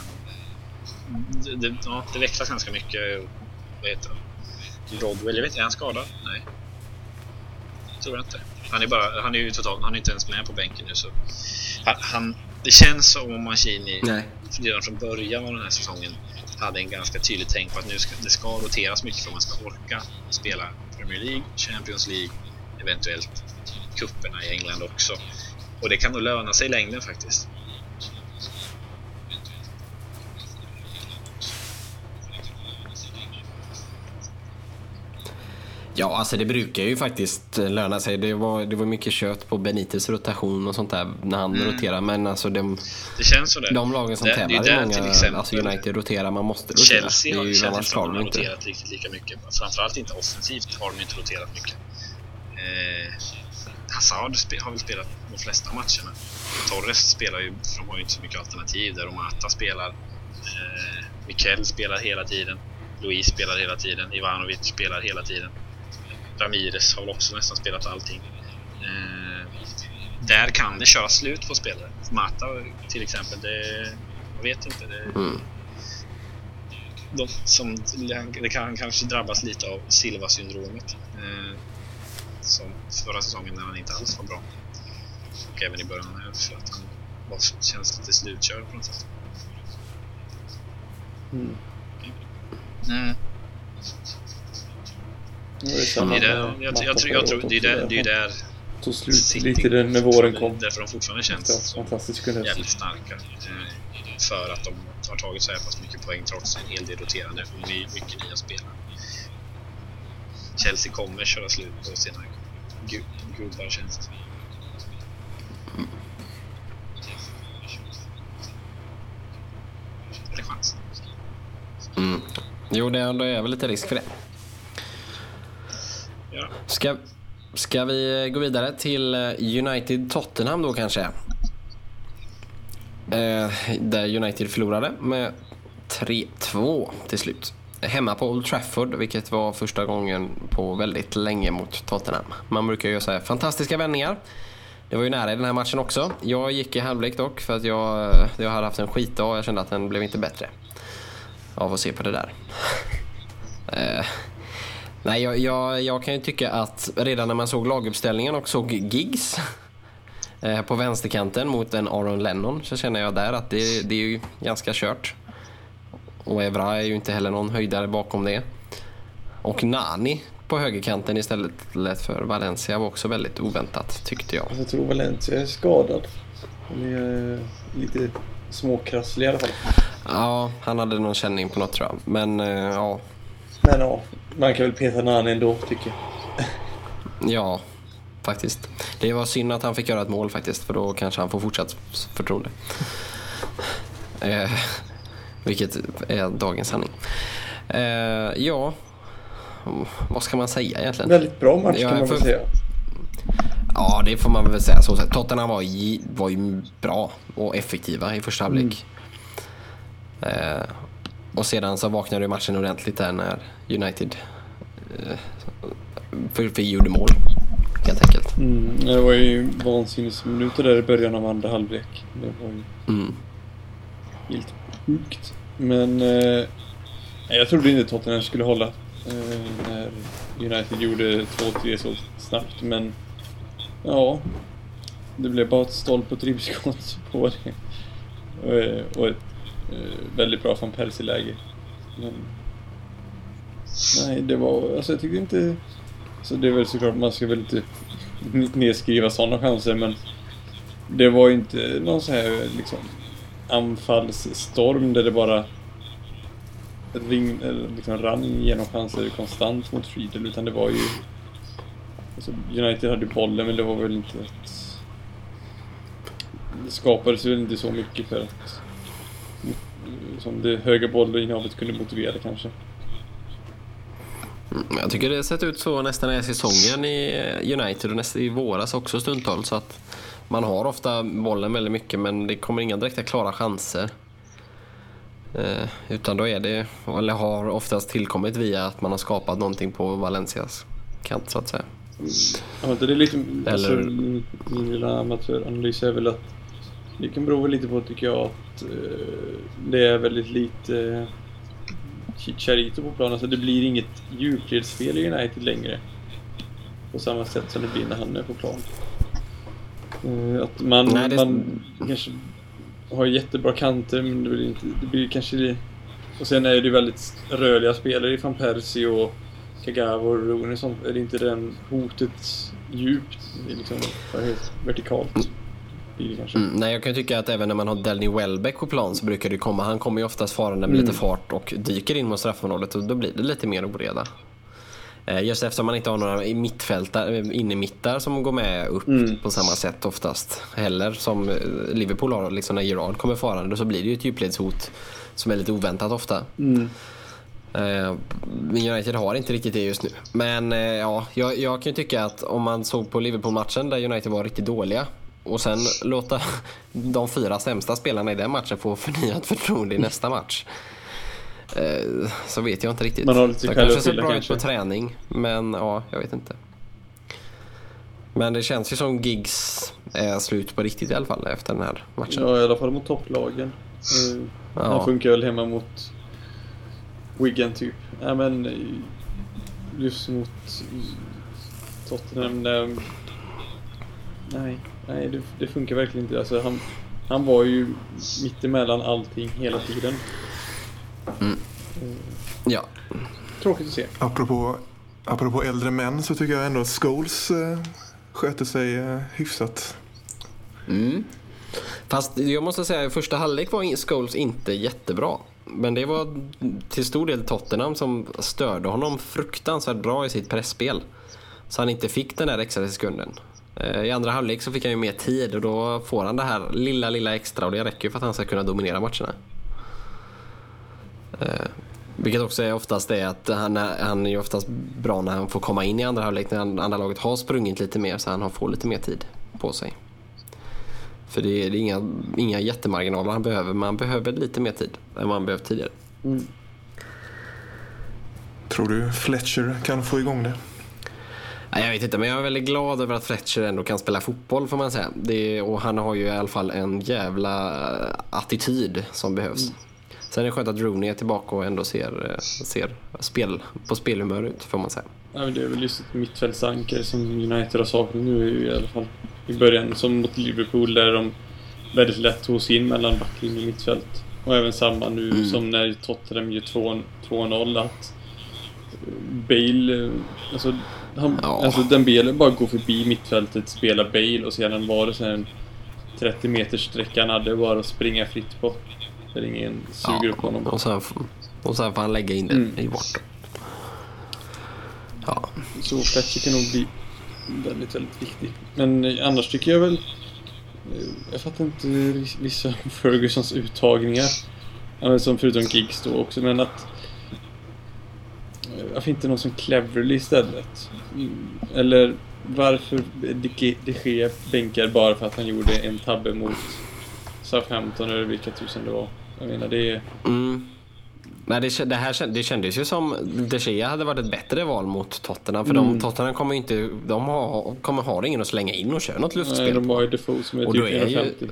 det, det, ja, det växlas ganska mycket. Vad heter han? Rodwell, jag vet inte, är han skadad? Nej. Tror jag inte. Han är, bara, han är ju totalt, han är inte ens med på bänken nu så... Han, han det känns som om Mancini redan från början av den här säsongen hade en ganska tydlig tänk på att nu ska, det ska roteras mycket för att man ska orka spela Premier League, Champions League, eventuellt kupperna i England också. Och det kan nog löna sig i längden faktiskt. Ja, alltså det brukar ju faktiskt löna sig. Det var, det var mycket kött på Benites rotation och sånt där när han mm. roterar. Men alltså de, det känns så där. de lagen som det, tävlar det är många, exempel, alltså United roterar, man måste rotera. Chelsea är ju känns inte som de har roterat riktigt lika mycket. Framförallt inte offensivt har de inte roterat mycket. Eh, Hazard har väl spelat de flesta matcherna. Torres spelar ju, för de har ju inte så mycket alternativ där. Mata spelar. Eh, Mikel spelar hela tiden. Louise spelar hela tiden. Ivanovic spelar hela tiden. Ramirez har väl också nästan spelat allting. Eh, där kan det köra slut på spelare. Mata till exempel, det... Jag vet inte. Det, mm. de som, det kan kanske drabbas lite av Silva-syndromet. Eh, som förra säsongen när han inte alls var bra. Och även i början här för att han var, känns lite slutkörd på något sätt. Mm. Mm. Det är där, jag, jag, tror, jag tror det är där, det är där tog slut lite den när våren kom. Därför de fortfarande känns fantastiskt jävligt starka. Eh, för att de har tagit så här pass mycket poäng trots en hel del roterande och mycket nya spelare. Chelsea kommer köra slut på sina gubbar känns det Det är chans. Mm. Jo, det är väl lite risk för det. Ska, ska vi gå vidare till eh, United-Tottenham då kanske? Eh, där United förlorade med 3-2 till slut. Hemma på Old Trafford, vilket var första gången på väldigt länge mot Tottenham. Man brukar göra så här fantastiska vändningar. Det var ju nära i den här matchen också. Jag gick i halvlek dock för att jag, jag hade haft en skitdag och jag kände att den blev inte bättre av att se på det där. Eh, Nej, jag, jag, jag, kan ju tycka att redan när man såg laguppställningen och såg Giggs eh, på vänsterkanten mot en Aaron Lennon så känner jag där att det, det är ju ganska kört. Och Evra är ju inte heller någon höjdare bakom det. Och Nani på högerkanten istället för Valencia var också väldigt oväntat tyckte jag. Jag tror Valencia är skadad. Han är eh, lite småkrasslig i alla fall. Ja, han hade någon känning på något tror jag. Men eh, ja. Men ja, man kan väl peta Nani ändå, tycker jag. Ja, faktiskt. Det var synd att han fick göra ett mål faktiskt, för då kanske han får fortsatt förtroende. Vilket är dagens sanning. Eh, ja, vad ska man säga egentligen? Väldigt bra match kan man väl säga. Ja, det får man väl säga. Så Tottenham var, i, var ju bra och effektiva i första halvlek. Mm. Eh, och sedan så vaknade matchen ordentligt där när United eh, för vi gjorde mål. helt enkelt. Mm, det var ju vansinnesminuter där i början av andra halvlek. Det var ju Mm. helt sjukt. Men eh, jag trodde inte Tottenham skulle hålla eh, när United gjorde 2-3 så snabbt. Men ja, det blev bara ett stolp och ett ribbskott på det. Och, eh, och ett eh, väldigt bra van Persie-läge. Men nej, det var, alltså jag tyckte inte... Så det är väl såklart, man ska väl inte nedskriva sådana chanser men det var ju inte någon så här liksom anfallsstorm där det bara ring, eh, liksom rann genom chanser konstant mot Friedel utan det var ju alltså United hade bollen men det var väl inte ett det skapades väl inte så mycket för att som det höga bollinnehavet kunde motivera kanske. Mm, jag tycker det har sett ut så nästan hela säsongen i eh, United och nästan i våras också stundtals. Så att man har ofta bollen väldigt mycket men det kommer inga direkta klara chanser. Eh, utan då är det, eller har oftast tillkommit via att man har skapat någonting på Valencias kant så att säga. Ja, det är lite, alltså, Eller- min min lilla amatöranalys är väl att det kan bero lite på tycker jag att eh, det är väldigt lite eh, Chicharito på planen. Alltså det blir inget djupledsspel i United längre. På samma sätt som det blir när han är på plan. Eh, att man, Nej, det- man kanske har jättebra kanter men det blir, inte, det blir kanske... Och sen är det väldigt rörliga spelare i van Persie och Kagawa och Rooney och sånt. Är det inte den hotet djupt, liksom vertikalt? Mm, nej, jag kan tycka att även när man har Delny Welbeck på plan så brukar det komma, han kommer ju oftast farande med lite fart och dyker in mot straffområdet och då blir det lite mer oreda. Eh, Just eftersom man inte har några i mittfältare, inne mittar som går med upp Mm. på samma sätt oftast. Heller som eh, Liverpool har, liksom när Gerard kommer farande så blir det ju ett djupledshot som är lite oväntat ofta. Mm. Eh, United har inte riktigt det just nu. Men eh, ja, jag, jag kan ju tycka att om man såg på Liverpool-matchen där United var riktigt dåliga och sen låta de fyra sämsta spelarna i den matchen få förnyat förtroende i nästa match. Eh, Så vet jag inte riktigt. Man har lite kanske ser bra ut kanske. på träning, men ja, jag vet inte. Men det känns ju som Giggs är slut på riktigt i alla fall efter den här matchen. Ja, i alla fall mot topplagen. Eh, Ja. Han funkar väl hemma mot Wigan typ. Ja men eh, just mot eh, Tottenham. där- Nej, nej det, det funkar verkligen inte. Alltså, han, han var ju mittemellan allting hela tiden. Ja, Tråkigt att se. Apropå, apropå äldre män så tycker jag ändå att Scholes eh, sköter sig eh, hyfsat. Mm. Fast jag måste säga i första halvlek var Scholes inte jättebra. Men det var till stor del Tottenham som störde honom fruktansvärt bra i sitt pressspel. Så han inte fick den där extra sekunden. Eh, I andra halvlek så fick han ju mer tid och då får han det här lilla, lilla extra och det räcker ju för att han ska kunna dominera matcherna. Eh, Vilket också är oftast det att han är, han är ju oftast bra när han får komma in i andra halvlek när andra laget har sprungit lite mer så han har- får lite mer tid på sig. För det är, det är inga, inga jättemarginaler han behöver, men han behöver lite mer tid än vad han behövt tidigare. Mm. Tror du Fletcher kan få igång det? Nej, jag vet inte, men jag är väldigt glad över att Fletcher ändå kan spela fotboll får man säga. Det, och han har ju i alla fall en jävla eh, attityd som behövs. Sen är det skönt att Rooney är tillbaka och ändå ser, eh, ser spel, på spelhumör ut får man säga. Ja, men det är väl just ett mittfältsanker som United har saknat nu i alla fall. I början, som mot Liverpool där de väldigt lätt tog sig in mellan backlinje och mittfält. Och även samma nu Mm. som när Tottenham gör 2 2-0 att eh, Bale, eh, alltså, han, Ja. alltså Dembele bara går förbi mittfältet, spelar Bale och sedan var det sen en 30 meters sträcka han hade bara att springa fritt på. Där ingen suger upp honom. och, sen, och sen får han lägga in det Mm. i bort. Ja. Så Fletcher kan nog bli väldigt, väldigt viktig. Men eh, annars tycker jag väl... eh, Jag fattar inte vissa Fergusons uttagningar. Ja, som förutom Giggs då också, men att... eh, Varför inte någon som Cleverly istället? Mm, Eller varför De Gea bänkar bara för att han gjorde en tabbe mot Southampton eller vilka tusen det var. Jag menar det är... Mm. Nej, det, det, här, det kändes ju som De Gea hade varit ett bättre val mot Tottenham. För mm. de, Tottenham kommer inte, de har, kommer ha ingen att slänga in och köra något luftspel Nej, de har ju Defoe som är och typ 1,50.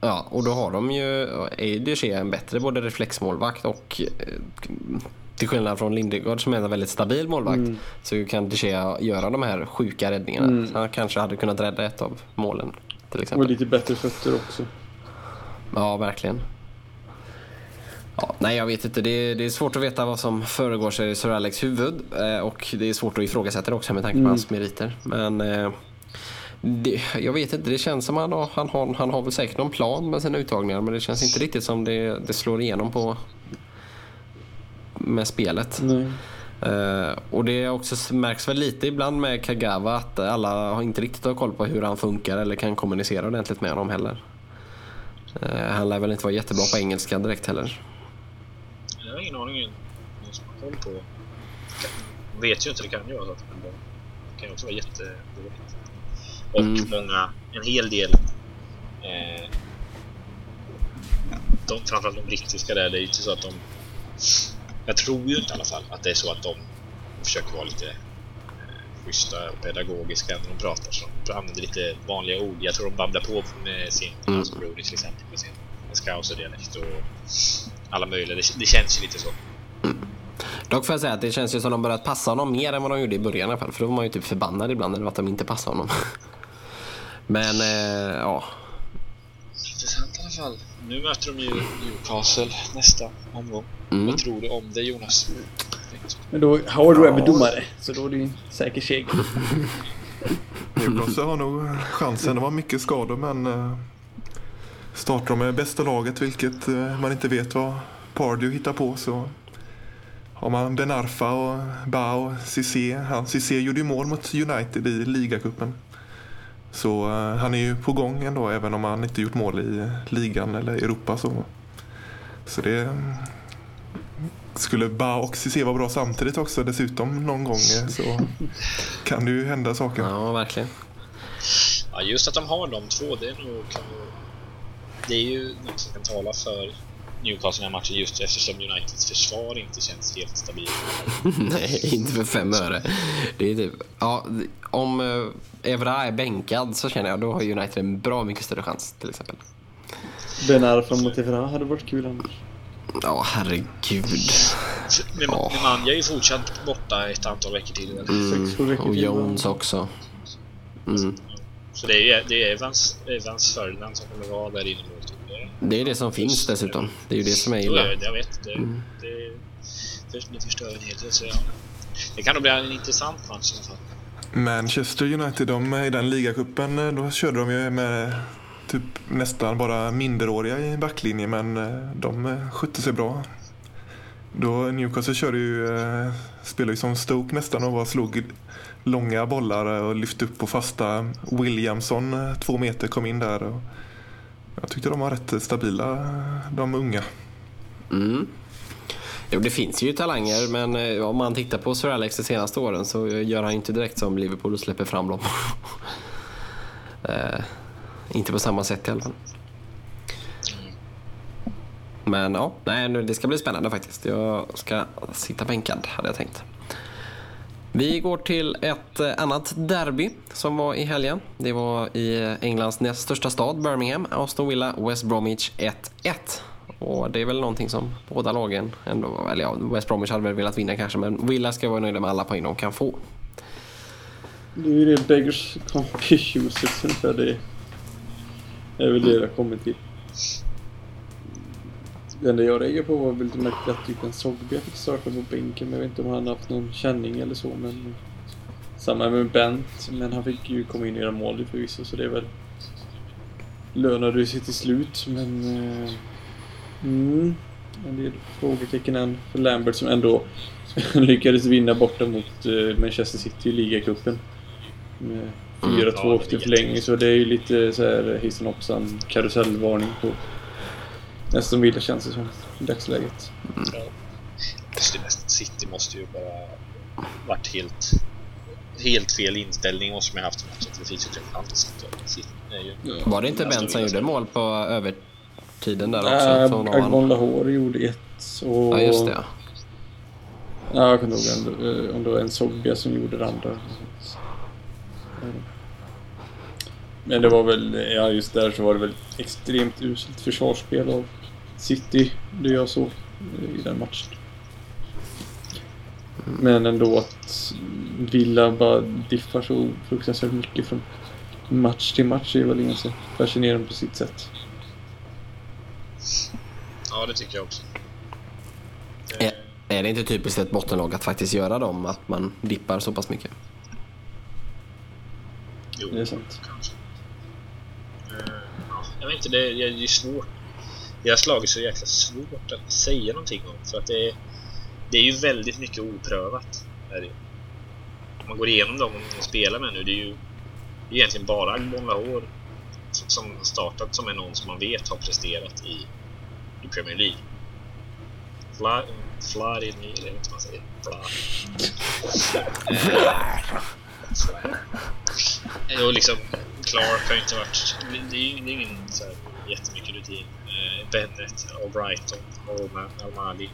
Ja, och då har de ju, är De Gea en bättre både reflexmålvakt och eh, till skillnad från Lindegård som är en väldigt stabil målvakt mm. så kan De Gea göra de här sjuka räddningarna. Mm. Så han kanske hade kunnat rädda ett av målen till exempel. Och lite bättre fötter också. Ja, verkligen. Ja, nej, jag vet inte. Det är, det är, svårt att veta vad som föregår sig i Sir Alex huvud. Eh, och det är svårt att ifrågasätta det också med tanke på mm. hans meriter. Men eh, det, jag vet inte. Det känns som han har, han, har, han har väl säkert någon plan med sina uttagningar. Men det känns inte riktigt som det, det slår igenom på med spelet. Uh, och det också märks väl lite ibland med Kagawa att alla har inte riktigt har koll på hur han funkar eller kan kommunicera ordentligt med honom heller. Uh, han lär väl inte vara jättebra på engelska direkt heller. Jag har ingen aning om som har koll på. Man vet ju inte, det kan ju vara så att det kan också vara jättedåligt. Och mm. många, en hel del eh, de, framförallt de brittiska där, det är ju inte så att de jag tror ju inte i alla fall att det är så att de försöker vara lite eh, schyssta och pedagogiska när de pratar. Så de använder lite vanliga ord. Jag tror de babblar på med sin mm. House Brody till exempel med sin scouser-dialekt och alla möjliga. Det, det, känns ju lite så. Dock får jag säga att det känns ju som att de börjat passa honom mer än vad de gjorde i början i alla fall. För då var man ju typ förbannad ibland över att de inte passade honom. Men, eh, ja. Intressant i alla fall. Nu möter de ju Newcastle nästa omgång. Mm. Vad tror du om det Jonas? Men då har du även domare, så då är det ju en säker seger. Newcastle har nog chansen. De har mycket skador men eh, startar de med bästa laget, vilket eh, man inte vet vad Pardew hittar på, så har man Ben Arfa och Bao, Cissé. Cissé gjorde ju mål mot United i ligacupen. Så uh, han är ju på gång ändå även om han inte gjort mål i ligan eller Europa. Så, så det skulle Ba och Cissé vara bra samtidigt också dessutom någon gång eh, så kan det ju hända saker. Ja, verkligen. Ja, just att de har de två, det är nog kan, det är ju något som kan tala för Newcastle den här matchen just eftersom Uniteds försvar inte känns helt stabilt. Nej, inte för fem öre. Det är typ, ja, om eh, Evra är bänkad så känner jag då har United en bra mycket större chans till exempel. Ben Arfa mot Evra hade varit kul annars. Ja, herregud. Men ja. Nemanja är ju fortsatt borta ett antal veckor till. Mm. och Jones också. Mm. Så det är, det är Evans, Evans Ferdinand som kommer vara där inne det är det som finns dessutom. Det är ju det som är illa. Jag vet. Det, mm. det, det, förstör en hel del. Så ja. Det kan nog bli en intressant match i alla fall. Manchester United, de, i den ligacupen, eh, då körde de ju med typ nästan bara minderåriga i backlinjen men eh, de eh, skötte sig bra. Då Newcastle körde ju, spelade ju som Stoke nästan och var slog långa bollar och lyfte upp på fasta. Williamson, två meter, kom in där. Och jag tyckte de var rätt stabila, de unga. Mm. Jo, det finns ju talanger, men eh, om man tittar på Sir Alex de senaste åren så eh, gör han inte direkt som Liverpool och släpper fram dem. eh, inte på samma sätt i alla fall. Men ja, nej, det ska bli spännande faktiskt. Jag ska sitta bänkad, hade jag tänkt. Vi går till ett eh, annat derby som var i helgen. Det var i eh, Englands näst största stad, Birmingham. Aston Villa, West Bromwich 1-1. Och det är väl någonting som båda lagen ändå, eller ja, West Bromwich hade väl velat vinna kanske, men Villa ska vara nöjda med alla poäng de kan få. Det är ju det Beggars can't ungefär det är väl det det har kommit till. Det enda jag reagerade på var väl lite märkligt att typ en Sogbia fick starta på bänken. Men jag vet inte om han haft någon känning eller så. Men samma med Bent. Men han fick ju komma in i era mål förvisso. Så det är väl lönade sig till slut. Men... Eh, mm, en del frågetecken än för Lambert som ändå lyckades vinna borta mot eh, Manchester City i ligacupen. Med 4-2 mm, efter förlängning. Så det är ju lite så här hissen hoppsan karusellvarning på Aston Villa känns det som i dagsläget. Mm. Ja. City måste ju bara varit helt helt fel inställning måste man haft matchen. Det finns ju typ ja. Var det inte Bent som gjorde mål på övertiden där också? Äh, Agbon Lahore gjorde ett. Och, Ja, just det. ja. Ja, jag kommer inte ihåg om det- var en Sogga som gjorde det andra. Men det var väl, ja just där så var det väl extremt uselt försvarsspel av City, det jag såg i den matchen. Men ändå att Villa bara diffar så fruktansvärt mycket från match till match är väl ganska fascinerande på sitt sätt. Ja, det tycker jag också. Eh, Är det inte typiskt ett bottenlag att faktiskt göra dem, att man dippar så pass mycket? jo, Det är sant. kanske. Eh, ja, jag vet inte, det är, det är svårt. Deras lag är så jäkla svårt att säga någonting om. För att det är, det är ju väldigt mycket oprövat. Är det. ju. Om man går igenom dem de spelar med nu, det är ju det är egentligen bara Agbon Lahore som- har startat som är någon som man vet har presterat i, i Premier League. Fla, Flarini, eller jag vet inte man säger. Fla. Eh, och liksom Clark har inte varit... Det är ju ingen så här jättemycket rutin. Eh, Bennett, Albrighton, Holman, Almadi,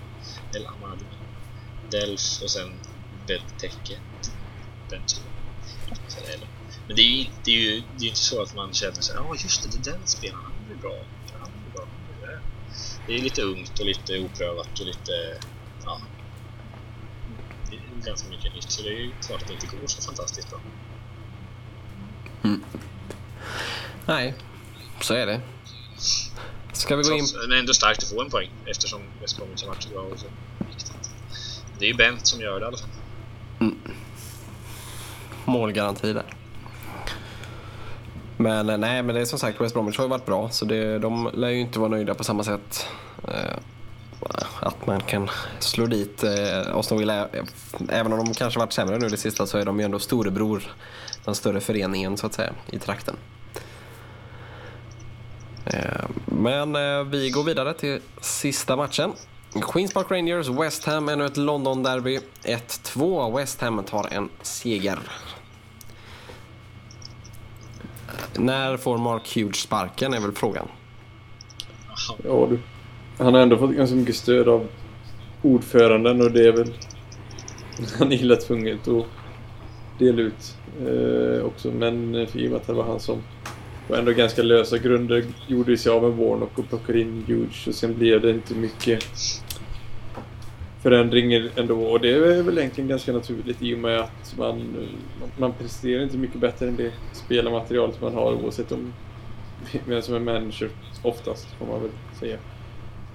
El Amadi, Delf och sen Benteke. Men det är ju, det är ju det är inte så att man känner sig ja just det, det är den spelaren, han blir bra. Han blir bra. Det är lite ungt och lite oprövat och lite, ja. Det är ganska mycket nytt så det är ju klart att det inte går så fantastiskt bra. Mm. Nej, så är det. Ska vi gå in... Trots, men ändå starkt att få en poäng eftersom West Bromwich har varit så bra och så viktigt. Det är ju Bent som gör det i alla fall. målgaranti där. Men eh, nej, men det är som sagt, West Bromwich har ju varit bra så det, de lär ju inte vara nöjda på samma sätt. Eh, att man kan slå dit eh, Aston Villa. Även om de kanske varit sämre nu det sista så är de ju ändå storebror, den större föreningen så att säga, i trakten. Eh, men eh, vi går vidare till sista matchen. Queens Park Rangers, West Ham, ännu ett London-derby. 1-2. West Ham tar en seger. När får Mark Hughes sparken är väl frågan. Ja du. Han har ändå fått ganska mycket stöd av ordföranden och det är väl... Han är illa tvungen att dela ut eh, också. Men eh, för givet att det var han som på ändå ganska lösa grunder gjorde sig av med Warnock och plockade in Huge. och sen blev det inte mycket förändringar ändå. Och det är väl egentligen ganska naturligt i och med att man, man presterar inte mycket bättre än det spelarmaterialet man har oavsett om vem som är manager oftast får man väl säga.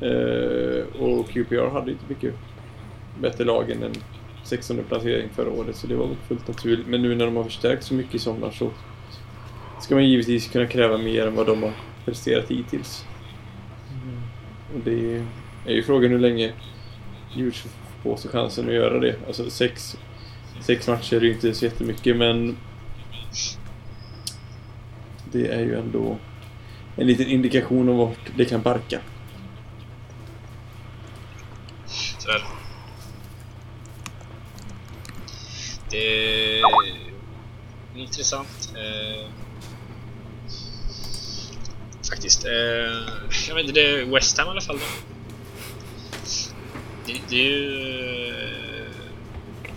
Eh, och QPR hade inte mycket bättre lag än en 16 placering förra året så det var väl fullt naturligt. Men nu när de har förstärkt så mycket i sommar så ska man givetvis kunna kräva mer än vad de har presterat hittills. Och det är ju frågan hur länge Djurs får på sig chansen att göra det. Alltså sex, sex matcher är ju inte så jättemycket men det är ju ändå en liten indikation om vart det kan barka. Så är det. Det är intressant. Eh, faktiskt. Eh, jag vet inte, det är West Ham i alla fall. Då. Det, det är ju eh,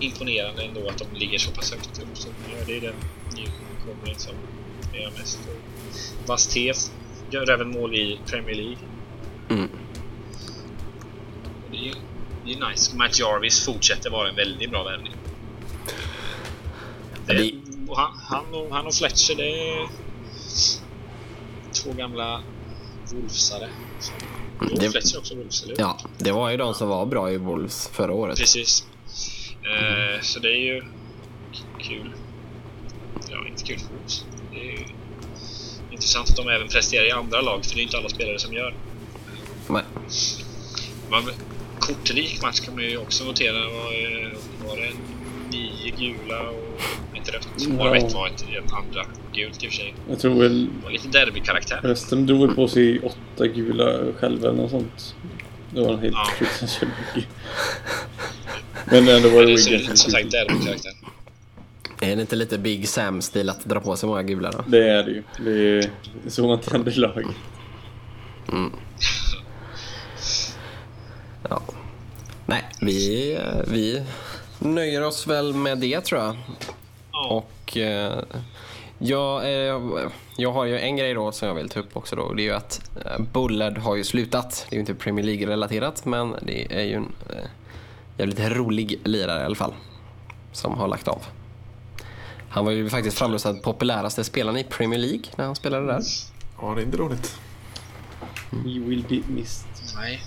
imponerande ändå att de ligger så pass högt upp som de gör. Det är den nykomlingen som spelar mest. Vastes gör även mål i Premier League. Mm. Det är det är nice. Matt Jarvis fortsätter vara en väldigt bra värvning. Det- Han, han, och, han och Fletcher, det är två gamla Wolfsare. Fletcher är också Wolves, eller? Ja, det var ju de som var bra i Wolves förra året. Precis. Eh, så det är ju kul. Ja, inte kul för Wolves. Det är ju intressant att de även presterar i andra lag, för det är inte alla spelare som gör. Nej. Man, kortrik match kan man ju också notera. Var, eh, var det nio gula och ett rött? Ja. Varav ett var ett, ett andra gult i och för sig. Jag tror väl Det var lite derbykaraktär. resten drog väl på sig åtta gula själva eller något sånt. Det var en helt Ja. fruktansvärt mycket. Men ändå var det Wigan som, som sagt derbykaraktär. Är det inte lite Big Sam-stil att dra på sig många gula då? Det är det ju. Det är så man tänder lag. Ja. vi, eh, vi nöjer oss väl med det tror jag. Ja. Och eh, jag, eh, jag har ju en grej då som jag vill ta upp också då. Det är ju att eh, Bullard har ju slutat. Det är ju inte Premier League-relaterat men det är ju en eh, jävligt rolig lirare i alla fall. Som har lagt av. Han var ju faktiskt framröstad populäraste spelaren i Premier League när han spelade där. Ja, det är inte dåligt. We will be missed. Nej.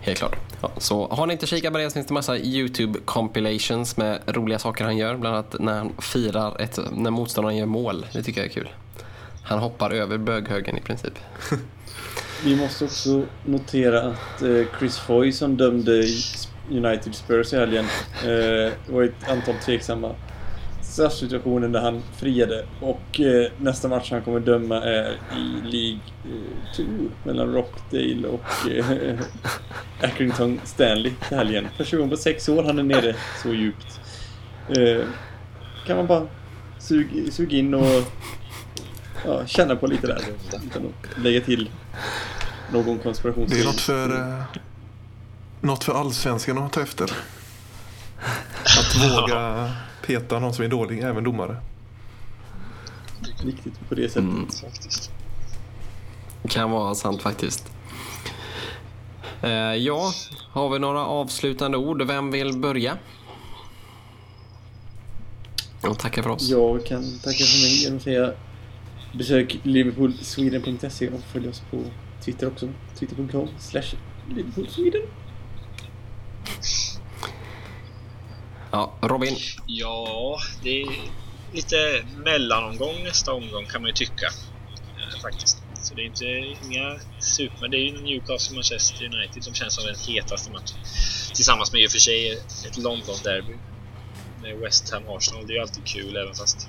Helt klart. Ja, så har ni inte kikat på det så finns det massa YouTube compilations med roliga saker han gör. Bland annat när han firar ett, när motståndaren gör mål. Det tycker jag är kul. Han hoppar över böghögen i princip. Vi måste också notera att eh, Chris Foy som dömde United Spurs i helgen eh, det var ett antal tveksamma straffsituationen där han friade och eh, nästa match han kommer döma är i League eh, 2 mellan Rockdale och eh, Accrington Stanley till helgen. Första gången på sex år han är nere så djupt. Eh, kan man bara suga, sug in och ja, känna på lite där utan att lägga till någon konspiration. Det är något för, eh, något för allsvenskan att ta efter. Att våga peta någon som är dålig, även domare. Viktigt på det sättet. Mm. Faktiskt. Kan vara sant faktiskt. Eh, ja, har vi några avslutande ord? Vem vill börja? Och tacka för oss. Jag kan tacka för mig genom att säga besök liverpoolsweden.se och följ oss på Twitter också. Twitter.com slash liverpoolsweden. Ja, Robin. Ja, det är lite mellanomgång nästa omgång kan man ju tycka. Eh, faktiskt. Så det är inte inga super... Men det är ju Newcastle Manchester United som känns som den hetaste matchen. Tillsammans med i och för sig ett London-derby. Med West Ham Arsenal. Det är ju alltid kul även fast...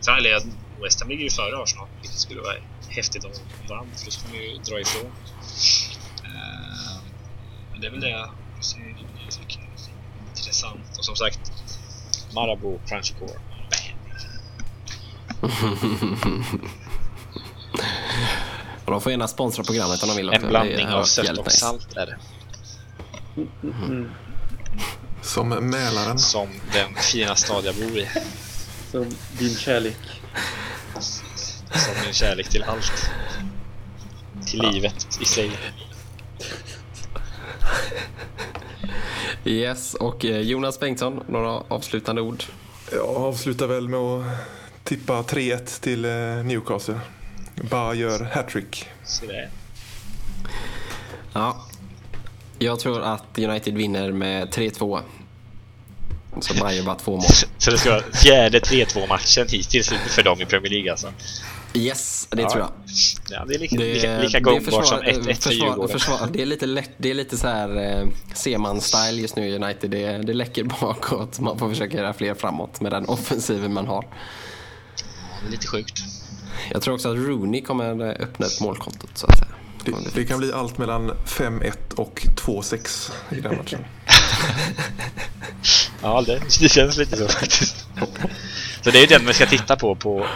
Så här, eller, West Ham ligger ju före Arsenal. Vilket skulle vara häftigt om de vann. För då ska de ju dra ifrån. Eh, Men det är väl det jag ser intressant. Och som sagt, Marabou, Crunchycore. Och de får gärna sponsra programmet om de vill. En också. blandning av sött och nice. salt är det. Mm. Som Mälaren. Som den fina stad jag bor i. Som din kärlek. Som min kärlek till allt. Till livet i sig. Yes, och eh, Jonas Bengtsson, några avslutande ord? Jag avslutar väl med att tippa 3-1 till eh, Newcastle. Bara gör hattrick. Ja. Jag tror att United vinner med 3-2. Så Bayern bara två mål. Så det ska vara fjärde 3-2 matchen hittills för dem i Premier League alltså. Yes, det Ja. tror jag. Ja, det är lika, Det, lika, lika det gångbart som försvar- 1-1 för försvar- Djurgården. försvar- Det är lite, lätt, det är lite så här eh, Seman-style just nu i United. Det, det läcker bakåt. Man får försöka göra fler framåt med den offensiven man har. Det är lite sjukt. Jag tror också att Rooney kommer eh, öppna upp målkontot så att säga. Det, det kan bli allt mellan 5-1 och 2-6 i den matchen. Ja, det, det känns lite så faktiskt. Så det är ju den vi ska titta på på...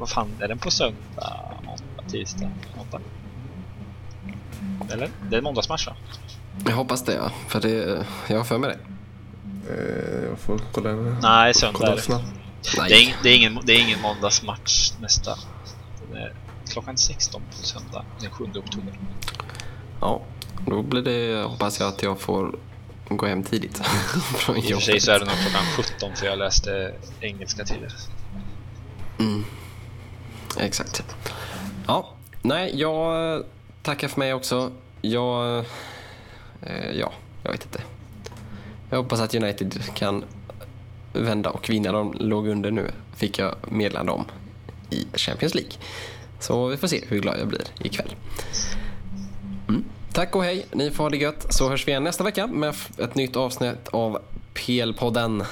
Vad fan, är den på söndag, måndag, tisdag, måndag? Eller? Det är en måndagsmatch va? Jag hoppas det ja, för det, jag har för mig det. Eh, jag får kolla, Nej, söndag är kolla det. snabbt. Det är, ing, det, är ingen, det är ingen måndagsmatch nästa. Den är klockan 16 på söndag den 7 oktober. Ja, då blir det, hoppas jag att jag får gå hem tidigt från I och för jobbet. sig så är det nog klockan 17 för jag läste engelska tidigare. Mm. Exakt. Ja, nej, jag tackar för mig också. Jag, eh, ja, jag vet inte. Jag hoppas att United kan vända och vinna. De låg under nu, fick jag meddelande om i Champions League. Så vi får se hur glad jag blir ikväll. Mm. Tack och hej, ni får ha det gött. Så hörs vi igen nästa vecka med ett nytt avsnitt av PL-podden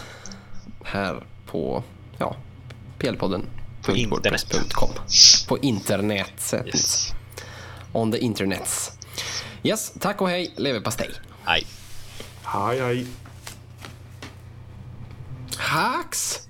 här på, ja, PL-podden. På internet. wordpress.com. På internet. Yes. On the internets. Yes, tack och hej. Leverpastej. Nej. Hej hej. Hax!